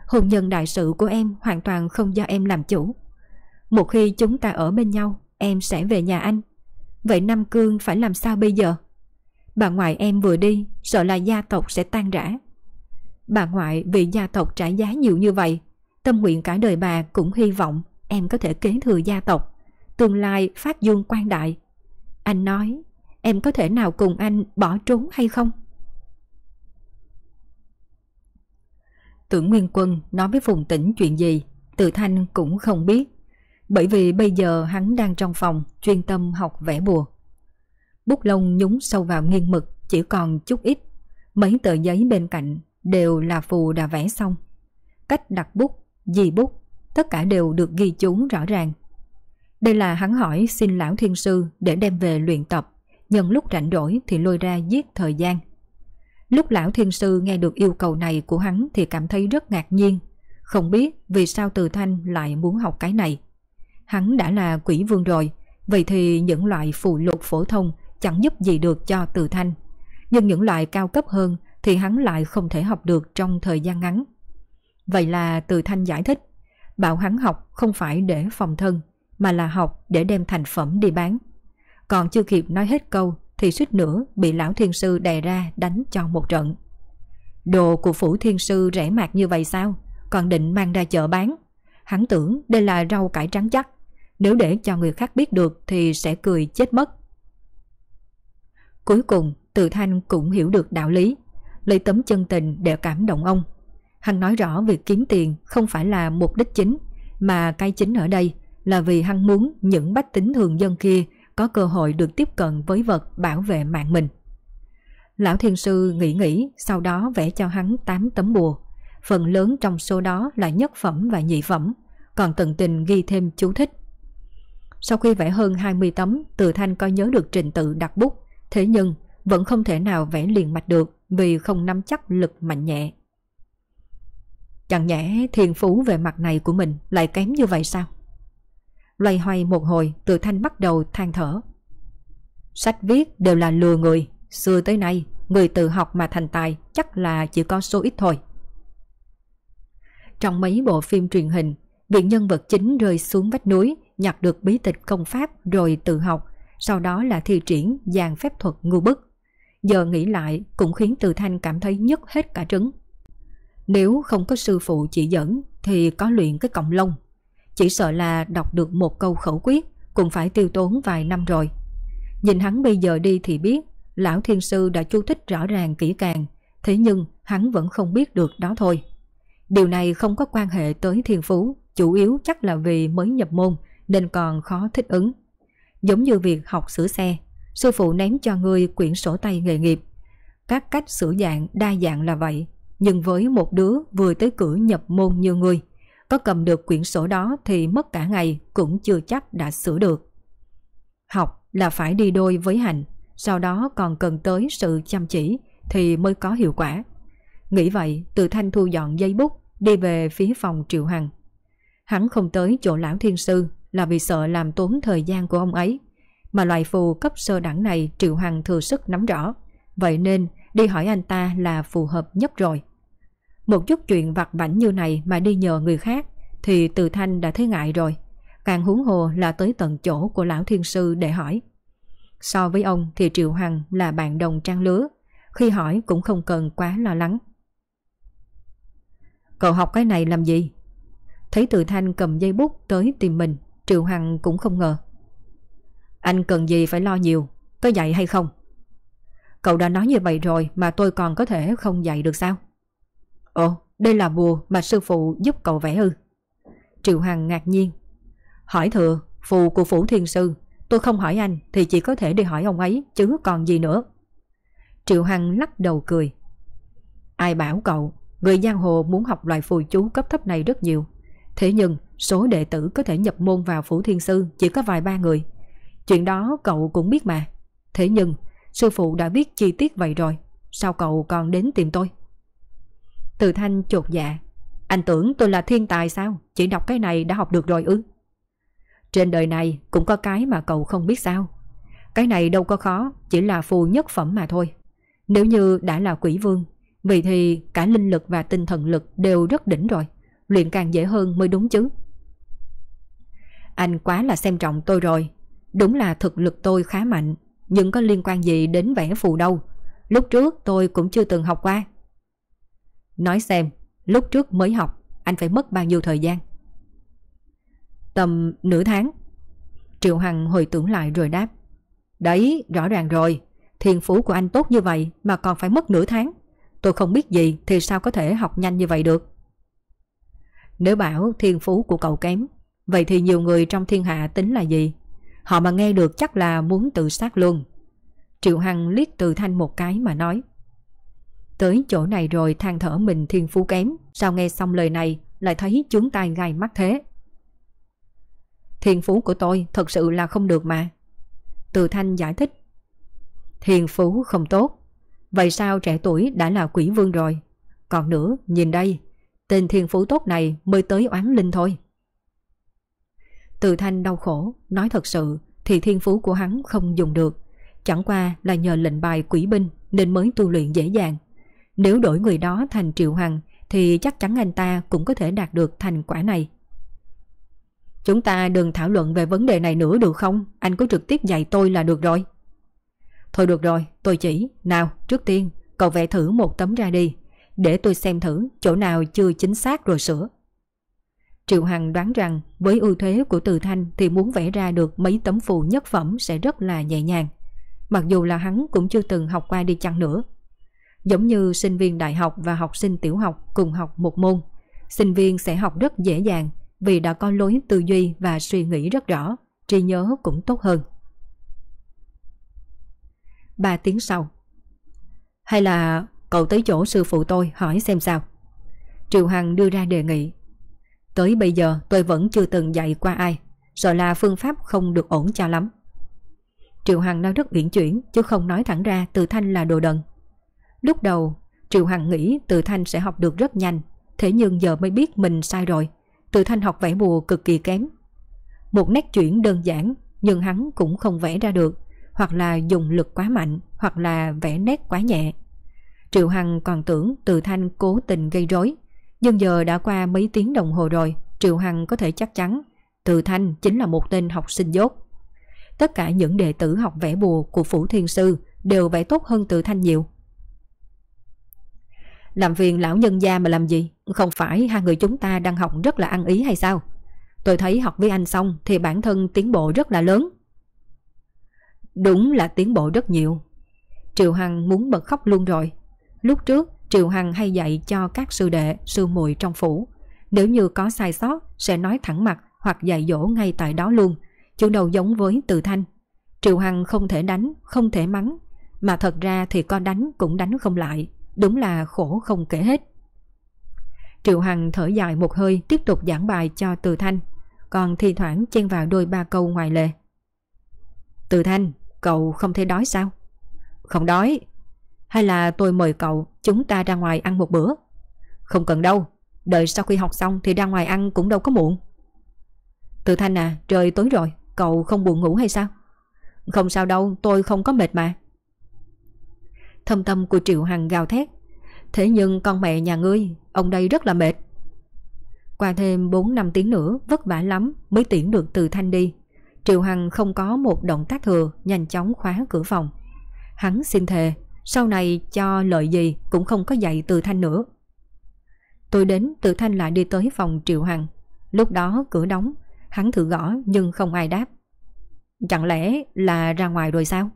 A: Hôn nhân đại sự của em hoàn toàn không do em làm chủ. Một khi chúng ta ở bên nhau, em sẽ về nhà anh. Vậy Nam Cương phải làm sao bây giờ? Bà ngoại em vừa đi, sợ là gia tộc sẽ tan rã. Bà ngoại vì gia tộc trả giá nhiều như vậy, tâm nguyện cả đời bà cũng hy vọng em có thể kế thừa gia tộc, tương lai phát dương quan đại. Anh nói, em có thể nào cùng anh bỏ trốn hay không? Tưởng Nguyên Quân nói với Phùng Tĩnh chuyện gì, Từ Thanh cũng không biết. Bởi vì bây giờ hắn đang trong phòng chuyên tâm học vẽ bùa. Bút lông nhúng sâu vào nghiêng mực chỉ còn chút ít. Mấy tờ giấy bên cạnh đều là phù đã vẽ xong. Cách đặt bút, di bút, tất cả đều được ghi chú rõ ràng. Đây là hắn hỏi xin lão thiên sư để đem về luyện tập, nhân lúc rảnh rỗi thì lôi ra giết thời gian. Lúc lão thiên sư nghe được yêu cầu này của hắn thì cảm thấy rất ngạc nhiên, không biết vì sao Từ Thanh lại muốn học cái này. Hắn đã là quỷ vương rồi, vậy thì những loại phù lục phổ thông chẳng giúp gì được cho Từ Thanh. Nhưng những loại cao cấp hơn thì hắn lại không thể học được trong thời gian ngắn. Vậy là Từ Thanh giải thích, bảo hắn học không phải để phòng thân, mà là học để đem thành phẩm đi bán. Còn chưa kịp nói hết câu thì suýt nữa bị lão thiên sư đè ra đánh cho một trận. Đồ của phủ thiên sư rẻ mạt như vậy sao? Còn định mang ra chợ bán. Hắn tưởng đây là rau cải trắng chắc. Nếu để cho người khác biết được thì sẽ cười chết mất. Cuối cùng, Từ Thanh cũng hiểu được đạo lý, lấy tấm chân tình để cảm động ông. Hằng nói rõ việc kiếm tiền không phải là mục đích chính, mà cái chính ở đây là vì Hằng muốn những bách tính thường dân kia có cơ hội được tiếp cận với vật bảo vệ mạng mình. Lão Thiên Sư nghĩ nghĩ, sau đó vẽ cho hắn 8 tấm bùa. Phần lớn trong số đó là nhất phẩm và nhị phẩm, còn tận tình ghi thêm chú thích. Sau khi vẽ hơn 20 tấm, Từ Thanh có nhớ được trình tự đặt bút, thế nhưng vẫn không thể nào vẽ liền mạch được vì không nắm chắc lực mạnh nhẹ. Chẳng nhẽ thiền phú về mặt này của mình lại kém như vậy sao? Loay hoay một hồi, Từ Thanh bắt đầu than thở. Sách viết đều là lừa người. Xưa tới nay, Người tự học mà thành tài Chắc là chỉ có số ít thôi. Trong mấy bộ phim truyền hình, Việc nhân vật chính rơi xuống vách núi, Nhặt được bí tịch công pháp Rồi tự học, Sau đó là thi triển dàn phép thuật ngu bức. Giờ nghĩ lại cũng khiến Từ Thanh cảm thấy nhức hết cả trứng. Nếu không có sư phụ chỉ dẫn, Thì có luyện cái cọng lông chỉ sợ là đọc được một câu khẩu quyết, cũng phải tiêu tốn vài năm rồi. Nhìn hắn bây giờ đi thì biết, Lão Thiên Sư đã chú thích rõ ràng kỹ càng, Thế nhưng hắn vẫn không biết được đó thôi. Điều này không có quan hệ tới thiên phú, Chủ yếu chắc là vì mới nhập môn, Nên còn khó thích ứng Giống như việc học sửa xe, Sư phụ ném cho ngươi quyển sổ tay nghề nghiệp Các cách sửa dạng đa dạng là vậy nhưng với một đứa vừa tới cửa nhập môn như người có cầm được quyển sổ đó thì mất cả ngày cũng chưa chắc đã sửa được. Học là phải đi đôi với hành, sau đó còn cần tới sự chăm chỉ thì mới có hiệu quả. Nghĩ vậy, từ thanh thu dọn giấy bút, đi về phía phòng Triệu Hằng. Hắn không tới chỗ lão thiên sư là vì sợ làm tốn thời gian của ông ấy. Mà loại phù cấp sơ đẳng này Triệu Hằng thừa sức nắm rõ. Vậy nên đi hỏi anh ta là phù hợp nhất rồi. Một chút chuyện vặt vảnh như này mà đi nhờ người khác thì Từ Thanh đã thấy ngại rồi. Càng huống hồ là tới tận chỗ của lão thiên sư để hỏi. So với ông thì Triệu Hằng là bạn đồng trang lứa. Khi hỏi cũng không cần quá lo lắng. Cậu học cái này làm gì? Thấy Từ Thanh cầm dây bút tới tìm mình, Triệu Hằng cũng không ngờ. Anh cần gì phải lo nhiều, có dạy hay không? Cậu đã nói như vậy rồi mà tôi còn có thể không dạy được sao? Ồ, đây là bùa mà sư phụ giúp cậu vẽ ư? Triệu Hằng ngạc nhiên. Hỏi thừa, phù của Phủ Thiên Sư, tôi không hỏi anh thì chỉ có thể đi hỏi ông ấy chứ còn gì nữa. Triệu Hằng lắc đầu cười. Ai bảo cậu, người giang hồ muốn học loại phù chú cấp thấp này rất nhiều. Thế nhưng số đệ tử có thể nhập môn vào Phủ Thiên Sư chỉ có vài ba người. Chuyện đó cậu cũng biết mà. Thế nhưng sư phụ đã biết chi tiết vậy rồi, sao cậu còn đến tìm tôi? Từ thanh chột dạ. Anh tưởng tôi là thiên tài sao? Chỉ đọc cái này đã học được rồi ư? Trên đời này cũng có cái mà cậu không biết sao. Cái này đâu có khó Chỉ là phù nhất phẩm mà thôi. Nếu như đã là quỷ vương Vì thì cả linh lực và tinh thần lực đều rất đỉnh rồi. Luyện càng dễ hơn mới đúng chứ. Anh quá là xem trọng tôi rồi. Đúng là thực lực tôi khá mạnh, nhưng có liên quan gì đến vẽ phù đâu. Lúc trước tôi cũng chưa từng học qua. Nói xem, lúc trước mới học, anh phải mất bao nhiêu thời gian? Tầm nửa tháng. Triệu Hằng hồi tưởng lại rồi đáp. Đấy, rõ ràng rồi. Thiên phú của anh tốt như vậy mà còn phải mất nửa tháng. Tôi không biết gì thì sao có thể học nhanh như vậy được. Nếu bảo thiên phú của cậu kém, vậy thì nhiều người trong thiên hạ tính là gì? Họ mà nghe được chắc là muốn tự sát luôn. Triệu Hằng liếc từ thanh một cái mà nói. Tới chỗ này rồi than thở mình thiên phú kém, sao nghe xong lời này lại thấy chúng tai gai mắt thế? Thiên phú của tôi thật sự là không được mà. Từ thanh giải thích. Thiên phú không tốt. Vậy sao trẻ tuổi đã là quỷ vương rồi? Còn nữa, nhìn đây, tên thiên phú tốt này mới tới oán linh thôi. Từ thanh đau khổ, nói thật sự thì thiên phú của hắn không dùng được. Chẳng qua là nhờ lệnh bài quỷ binh nên mới tu luyện dễ dàng. Nếu đổi người đó thành Triệu Hằng thì chắc chắn anh ta cũng có thể đạt được thành quả này. Chúng ta đừng thảo luận về vấn đề này nữa được không? Anh cứ trực tiếp dạy tôi là được rồi. Thôi được rồi, tôi chỉ. Nào, trước tiên, cậu vẽ thử một tấm ra đi. Để tôi xem thử chỗ nào chưa chính xác rồi sửa. Triệu Hằng đoán rằng với ưu thế của Từ Thanh thì muốn vẽ ra được mấy tấm phù nhất phẩm sẽ rất là nhẹ nhàng. Mặc dù là hắn cũng chưa từng học qua đi chăng nữa. Giống như sinh viên đại học và học sinh tiểu học cùng học một môn. Sinh viên sẽ học rất dễ dàng vì đã có lối tư duy và suy nghĩ rất rõ, trí nhớ cũng tốt hơn. 3 tiếng sau Hay là cậu tới chỗ sư phụ tôi hỏi xem sao Triệu Hằng đưa ra đề nghị Tới bây giờ, tôi vẫn chưa từng dạy qua ai, Sợ là phương pháp không được ổn cho lắm. Triệu Hằng nói rất uyển chuyển, Chứ không nói thẳng ra, Từ Thanh là đồ đần. Lúc đầu, Triệu Hằng nghĩ Từ Thanh sẽ học được rất nhanh, Thế nhưng giờ mới biết mình sai rồi. Từ Thanh học vẽ bùa cực kỳ kém. Một nét chuyển đơn giản, Nhưng hắn cũng không vẽ ra được, Hoặc là dùng lực quá mạnh, Hoặc là vẽ nét quá nhẹ. Triệu Hằng còn tưởng Từ Thanh cố tình gây rối. Nhưng giờ đã qua mấy tiếng đồng hồ rồi Triệu Hằng có thể chắc chắn Từ Thanh chính là một tên học sinh dốt Tất cả những đệ tử học vẽ bùa của Phủ Thiên Sư đều vẽ tốt hơn Từ Thanh nhiều làm phiền lão nhân gia mà làm gì? Không phải hai người chúng ta đang học rất là ăn ý hay sao? Tôi thấy học với anh xong thì bản thân tiến bộ rất là lớn. Đúng là tiến bộ rất nhiều. Triệu Hằng muốn bật khóc luôn rồi. Lúc trước, Triệu Hằng hay dạy cho các sư đệ, sư muội trong phủ. Nếu như có sai sót, sẽ nói thẳng mặt hoặc dạy dỗ ngay tại đó luôn. chủ đầu giống với Từ Thanh. Triệu Hằng không thể đánh, không thể mắng. Mà thật ra thì con đánh cũng đánh không lại. Đúng là khổ không kể hết. Triệu Hằng thở dài một hơi tiếp tục giảng bài cho Từ Thanh, còn thi thoảng chen vào đôi ba câu ngoài lề. Từ Thanh, cậu không thể đói sao? Không đói. Hay là tôi mời cậu chúng ta ra ngoài ăn một bữa? Không cần đâu, đợi sau khi học xong thì ra ngoài ăn cũng đâu có muộn. Từ Thanh à, trời tối rồi, cậu không buồn ngủ hay sao? Không sao đâu, tôi không có mệt mà. Thâm tâm của Triệu Hằng gào thét Thế nhưng con mẹ nhà ngươi Ông đây rất là mệt Qua thêm 4 năm tiếng nữa Vất vả lắm mới tiễn được từ thanh đi Triệu Hằng không có một động tác thừa Nhanh chóng khóa cửa phòng Hắn xin thề sau này cho lợi gì cũng không có dạy từ thanh nữa Tôi đến từ thanh lại đi tới phòng Triệu Hằng Lúc đó cửa đóng Hắn thử gõ nhưng không ai đáp Chẳng lẽ là ra ngoài rồi sao?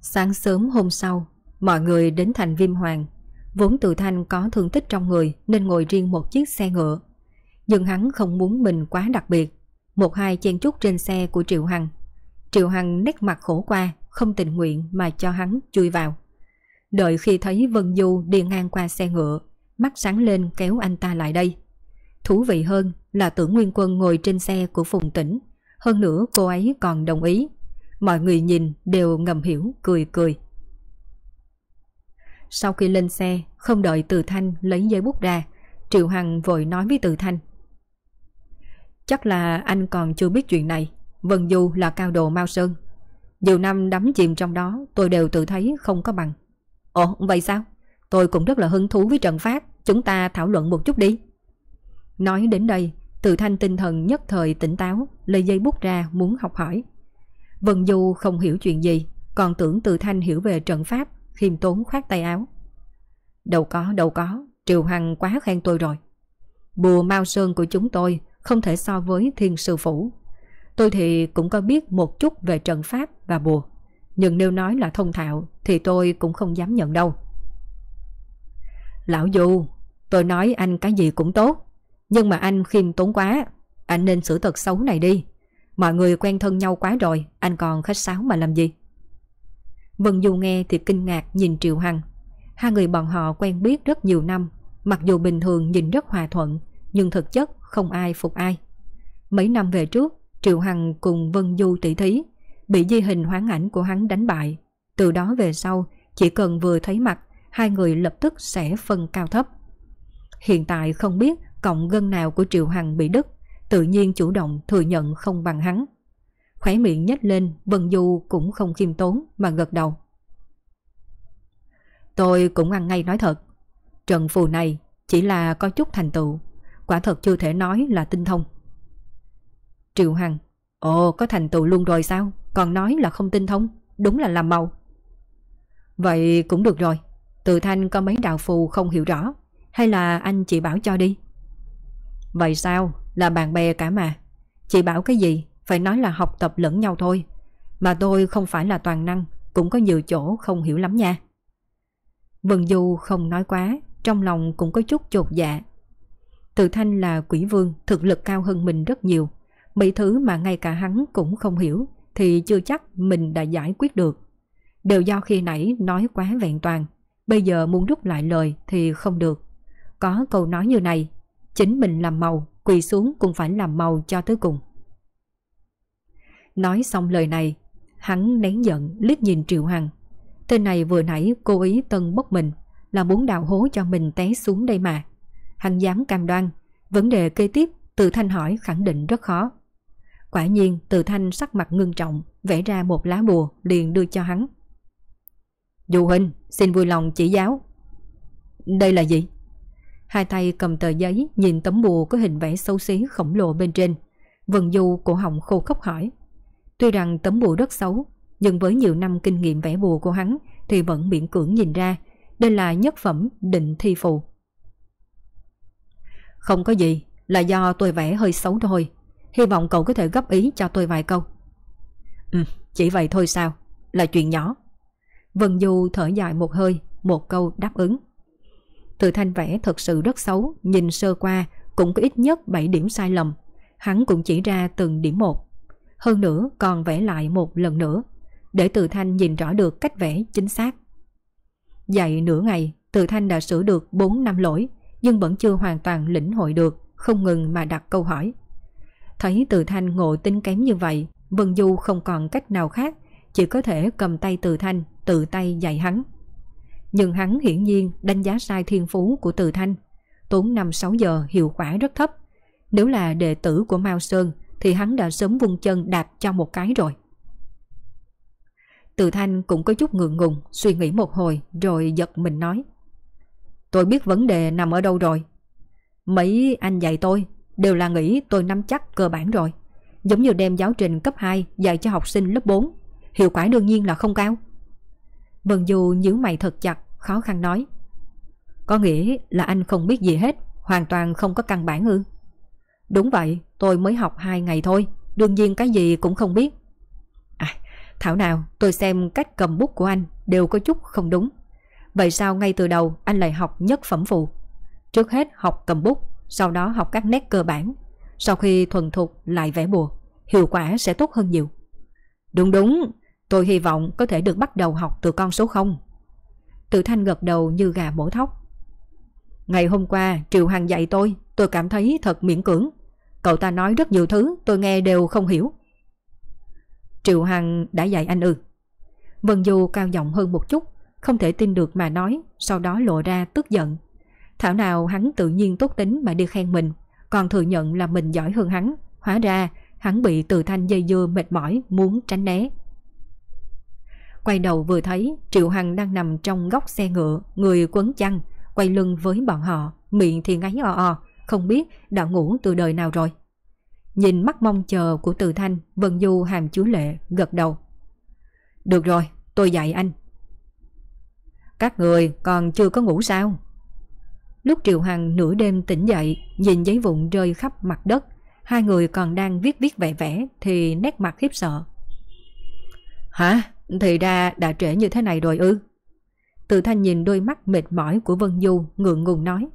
A: Sáng sớm hôm sau, mọi người đến thành Viêm Hoàng. Vốn Từ Thanh có thương tích trong người nên ngồi riêng một chiếc xe ngựa. Nhưng hắn không muốn mình quá đặc biệt. Một hai chen chút trên xe của Triệu Hằng. Triệu Hằng nét mặt khổ qua, không tình nguyện mà cho hắn chui vào. Đợi khi thấy Vân Du đi ngang qua xe ngựa, mắt sáng lên kéo anh ta lại đây. Thú vị hơn là tưởng Nguyên Quân ngồi trên xe của Phùng Tĩnh. Hơn nữa cô ấy còn đồng ý Mọi người nhìn đều ngầm hiểu cười cười. Sau khi lên xe, không đợi Từ Thanh lấy giấy bút ra, Triệu Hằng vội nói với Từ Thanh. Chắc là anh còn chưa biết chuyện này, Vân Du là cao đồ Mao Sơn. Nhiều năm đắm chìm trong đó tôi đều tự thấy không có bằng. Ồ, vậy sao? Tôi cũng rất là hứng thú với Trần pháp, chúng ta thảo luận một chút đi. Nói đến đây, Từ thanh tinh thần nhất thời tỉnh táo, lấy dây bút ra muốn học hỏi. Vân Du không hiểu chuyện gì, còn tưởng từ thanh hiểu về trận pháp, khiêm tốn khoát tay áo. Đâu có, đâu có, Triều Hằng quá khen tôi rồi. Bùa Mao Sơn của chúng tôi không thể so với thiên sư phủ. Tôi thì cũng có biết một chút về trận pháp và bùa. Nhưng nếu nói là thông thạo thì tôi cũng không dám nhận đâu. Lão Du, tôi nói anh cái gì cũng tốt. Nhưng mà anh khiêm tốn quá. Anh nên xử thật xấu này đi. Mọi người quen thân nhau quá rồi, anh còn khách sáo mà làm gì? Vân Du nghe thì kinh ngạc nhìn Triệu Hằng. Hai người bọn họ quen biết rất nhiều năm, mặc dù bình thường nhìn rất hòa thuận, nhưng thực chất không ai phục ai. Mấy năm về trước, Triệu Hằng cùng Vân Du tỷ thí, bị di hình hoán ảnh của hắn đánh bại. Từ đó về sau, chỉ cần vừa thấy mặt, hai người lập tức sẽ phân cao thấp. Hiện tại không biết cộng gân nào của Triệu Hằng bị đứt, tự nhiên chủ động thừa nhận không bằng hắn. Khỏe miệng nhếch lên, Vân Du cũng không khiêm tốn mà gật đầu. Tôi cũng ăn ngay nói thật, trận phù này chỉ là có chút thành tựu, quả thật chưa thể nói là tinh thông. Triệu Hằng, ồ có thành tựu luôn rồi sao, còn nói là không tinh thông, đúng là làm màu. Vậy cũng được rồi, từ thanh có mấy đạo phù không hiểu rõ, hay là anh chị bảo cho đi. Vậy sao, là bạn bè cả mà. Chị bảo cái gì, phải nói là học tập lẫn nhau thôi. Mà tôi không phải là toàn năng, cũng có nhiều chỗ không hiểu lắm nha. Vân Du không nói quá, trong lòng cũng có chút chột dạ. Từ Thanh là quỷ vương, thực lực cao hơn mình rất nhiều bị thứ mà ngay cả hắn cũng không hiểu thì chưa chắc mình đã giải quyết được. Đều do khi nãy nói quá vẹn toàn, bây giờ muốn rút lại lời thì không được. Có câu nói như này, chính mình làm màu, quỳ xuống cũng phải làm màu cho tới cùng. Nói xong lời này, hắn nén giận liếc nhìn Triệu Hằng. Tên này vừa nãy cố ý tân bốc mình, là muốn đào hố cho mình té xuống đây mà. Hắn dám cam đoan, vấn đề kế tiếp từ thanh hỏi khẳng định rất khó. Quả nhiên từ thanh sắc mặt ngưng trọng, vẽ ra một lá bùa liền đưa cho hắn. Dù huynh, xin vui lòng chỉ giáo. Đây là gì? Hai tay cầm tờ giấy nhìn tấm bùa có hình vẽ xấu xí khổng lồ bên trên. Vân Du cổ họng khô khốc hỏi. Tuy rằng tấm bùa rất xấu, nhưng với nhiều năm kinh nghiệm vẽ bùa của hắn thì vẫn miễn cưỡng nhìn ra đây là nhất phẩm định thi phù. Không có gì, là do tôi vẽ hơi xấu thôi. Hy vọng cậu có thể góp ý cho tôi vài câu. Ừ, chỉ vậy thôi sao, là chuyện nhỏ. Vân Du thở dài một hơi, một câu đáp ứng. Từ thanh vẽ thật sự rất xấu, nhìn sơ qua cũng có ít nhất 7 điểm sai lầm. Hắn cũng chỉ ra từng điểm một. Hơn nữa còn vẽ lại một lần nữa, để từ thanh nhìn rõ được cách vẽ chính xác. Dạy nửa ngày, từ thanh đã sửa được 4 năm lỗi, nhưng vẫn chưa hoàn toàn lĩnh hội được, không ngừng mà đặt câu hỏi. Thấy từ thanh ngộ tính kém như vậy, Vân Du không còn cách nào khác, chỉ có thể cầm tay từ thanh, tự tay dạy hắn. Nhưng hắn hiển nhiên đánh giá sai thiên phú của Từ Thanh. Tốn 5-6 giờ hiệu quả rất thấp. Nếu là đệ tử của Mao Sơn thì hắn đã sớm vung chân đạp cho một cái rồi. Từ Thanh cũng có chút ngượng ngùng, suy nghĩ một hồi rồi giật mình nói. Tôi biết vấn đề nằm ở đâu rồi. Mấy anh dạy tôi đều là nghĩ tôi nắm chắc cơ bản rồi. Giống như đem giáo trình cấp 2 dạy cho học sinh lớp 4. Hiệu quả đương nhiên là không cao. Vân Du nhíu mày thật chặt, khó khăn nói. Có nghĩa là anh không biết gì hết, hoàn toàn không có căn bản ư? Đúng vậy, tôi mới học 2 ngày thôi, đương nhiên cái gì cũng không biết. À, Thảo nào tôi xem cách cầm bút của anh đều có chút không đúng. Vậy sao ngay từ đầu anh lại học nhất phẩm phụ? Trước hết học cầm bút, sau đó học các nét cơ bản. Sau khi thuần thục lại vẽ bùa, hiệu quả sẽ tốt hơn nhiều. Đúng đúng, Tôi hy vọng có thể được bắt đầu học từ con số 0. Tự thanh gật đầu như gà mổ thóc. Ngày hôm qua Triệu Hằng dạy tôi, tôi cảm thấy thật miễn cưỡng. Cậu ta nói rất nhiều thứ tôi nghe đều không hiểu. Triệu Hằng đã dạy anh ư. Vân Du cao giọng hơn một chút, không thể tin được mà nói, sau đó lộ ra tức giận. Thảo nào hắn tự nhiên tốt tính mà đi khen mình, còn thừa nhận là mình giỏi hơn hắn. Hóa ra hắn bị từ thanh dây dưa mệt mỏi muốn tránh né. Quay đầu vừa thấy Triệu Hằng đang nằm trong góc xe ngựa Người quấn chăn Quay lưng với bọn họ Miệng thì ngáy o o không biết đã ngủ từ đời nào rồi. Nhìn mắt mong chờ của Từ Thanh, Vân Du hàm chúa lệ, gật đầu. Được rồi, tôi dạy anh. Các người còn chưa có ngủ sao? Lúc Triệu Hằng nửa đêm tỉnh dậy, nhìn giấy vụn rơi khắp mặt đất, hai người còn đang viết viết vẽ vẽ thì nét mặt khiếp sợ. Hả? Thì ra đã trễ như thế này rồi ư? Từ thanh nhìn đôi mắt mệt mỏi của Vân Du ngượng ngùng nói.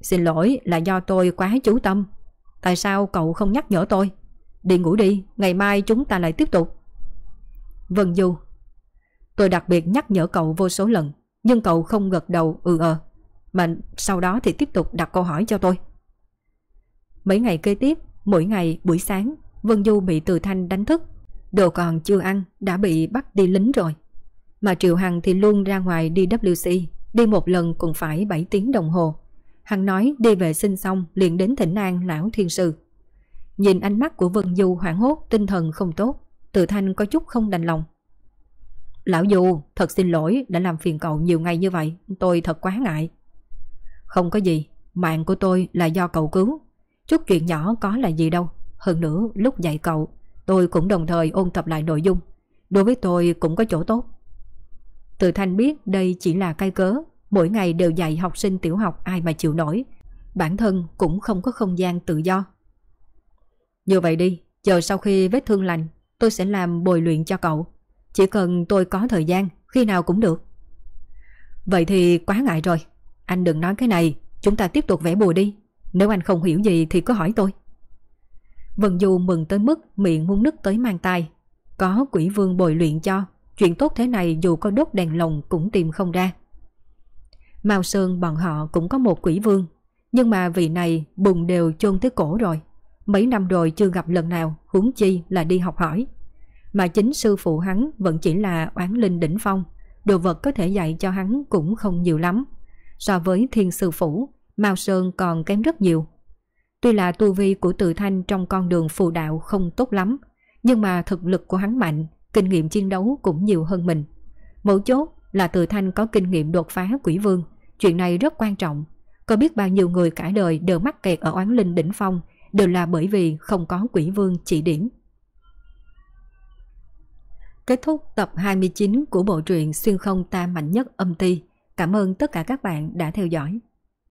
A: Xin lỗi là do tôi quá chú tâm. Tại sao cậu không nhắc nhở tôi? Đi ngủ đi, ngày mai chúng ta lại tiếp tục. Vân Du Tôi đặc biệt nhắc nhở cậu vô số lần, nhưng cậu không gật đầu ừ ờ. Mà sau đó thì tiếp tục đặt câu hỏi cho tôi. Mấy ngày kế tiếp, mỗi ngày buổi sáng, Vân Du bị Từ Thanh đánh thức. Đồ còn chưa ăn, đã bị bắt đi lính rồi. Mà Triệu Hằng thì luôn ra ngoài đi WC, đi một lần cũng phải 7 tiếng đồng hồ. Hằng nói đi vệ sinh xong liền đến thỉnh an lão thiên sư. Nhìn ánh mắt của Vân Du hoảng hốt, tinh thần không tốt, Từ Thanh có chút không đành lòng. Lão Du, thật xin lỗi đã làm phiền cậu nhiều ngày như vậy, tôi thật quá ngại. Không có gì, mạng của tôi là do cậu cứu. Chút chuyện nhỏ có là gì đâu. Hơn nữa, lúc dạy cậu, tôi cũng đồng thời ôn tập lại nội dung. Đối với tôi cũng có chỗ tốt. Từ Thanh biết đây chỉ là cây cớ, mỗi ngày đều dạy học sinh tiểu học ai mà chịu nổi. Bản thân cũng không có không gian tự do. Như vậy đi, chờ sau khi vết thương lành, tôi sẽ làm bồi luyện cho cậu. Chỉ cần tôi có thời gian, khi nào cũng được. Vậy thì quá ngại rồi. Anh đừng nói cái này, chúng ta tiếp tục vẽ bùa đi. Nếu anh không hiểu gì thì cứ hỏi tôi. Vân Du mừng tới mức miệng muốn nứt tới mang tay. Có quỷ vương bồi luyện cho, chuyện tốt thế này dù có đốt đèn lồng cũng tìm không ra. Mao Sơn bọn họ cũng có một quỷ vương, nhưng mà vị này bùng đều chôn tới cổ rồi. Mấy năm rồi chưa gặp lần nào, huống chi là đi học hỏi. Mà chính sư phụ hắn vẫn chỉ là oán linh đỉnh phong, đồ vật có thể dạy cho hắn cũng không nhiều lắm. So với thiên sư phủ, Mao Sơn còn kém rất nhiều. Tuy là tu vi của Từ Thanh trong con đường phù đạo không tốt lắm, nhưng mà thực lực của hắn mạnh, kinh nghiệm chiến đấu cũng nhiều hơn mình. Mấu chốt là Từ Thanh có kinh nghiệm đột phá quỷ vương, chuyện này rất quan trọng. Có biết bao nhiêu người cả đời đều mắc kẹt ở oán linh đỉnh phong đều là bởi vì không có quỷ vương chỉ điểm. Kết thúc tập 29 của bộ truyện Xuyên không ta mạnh nhất âm ti. Cảm ơn tất cả các bạn đã theo dõi.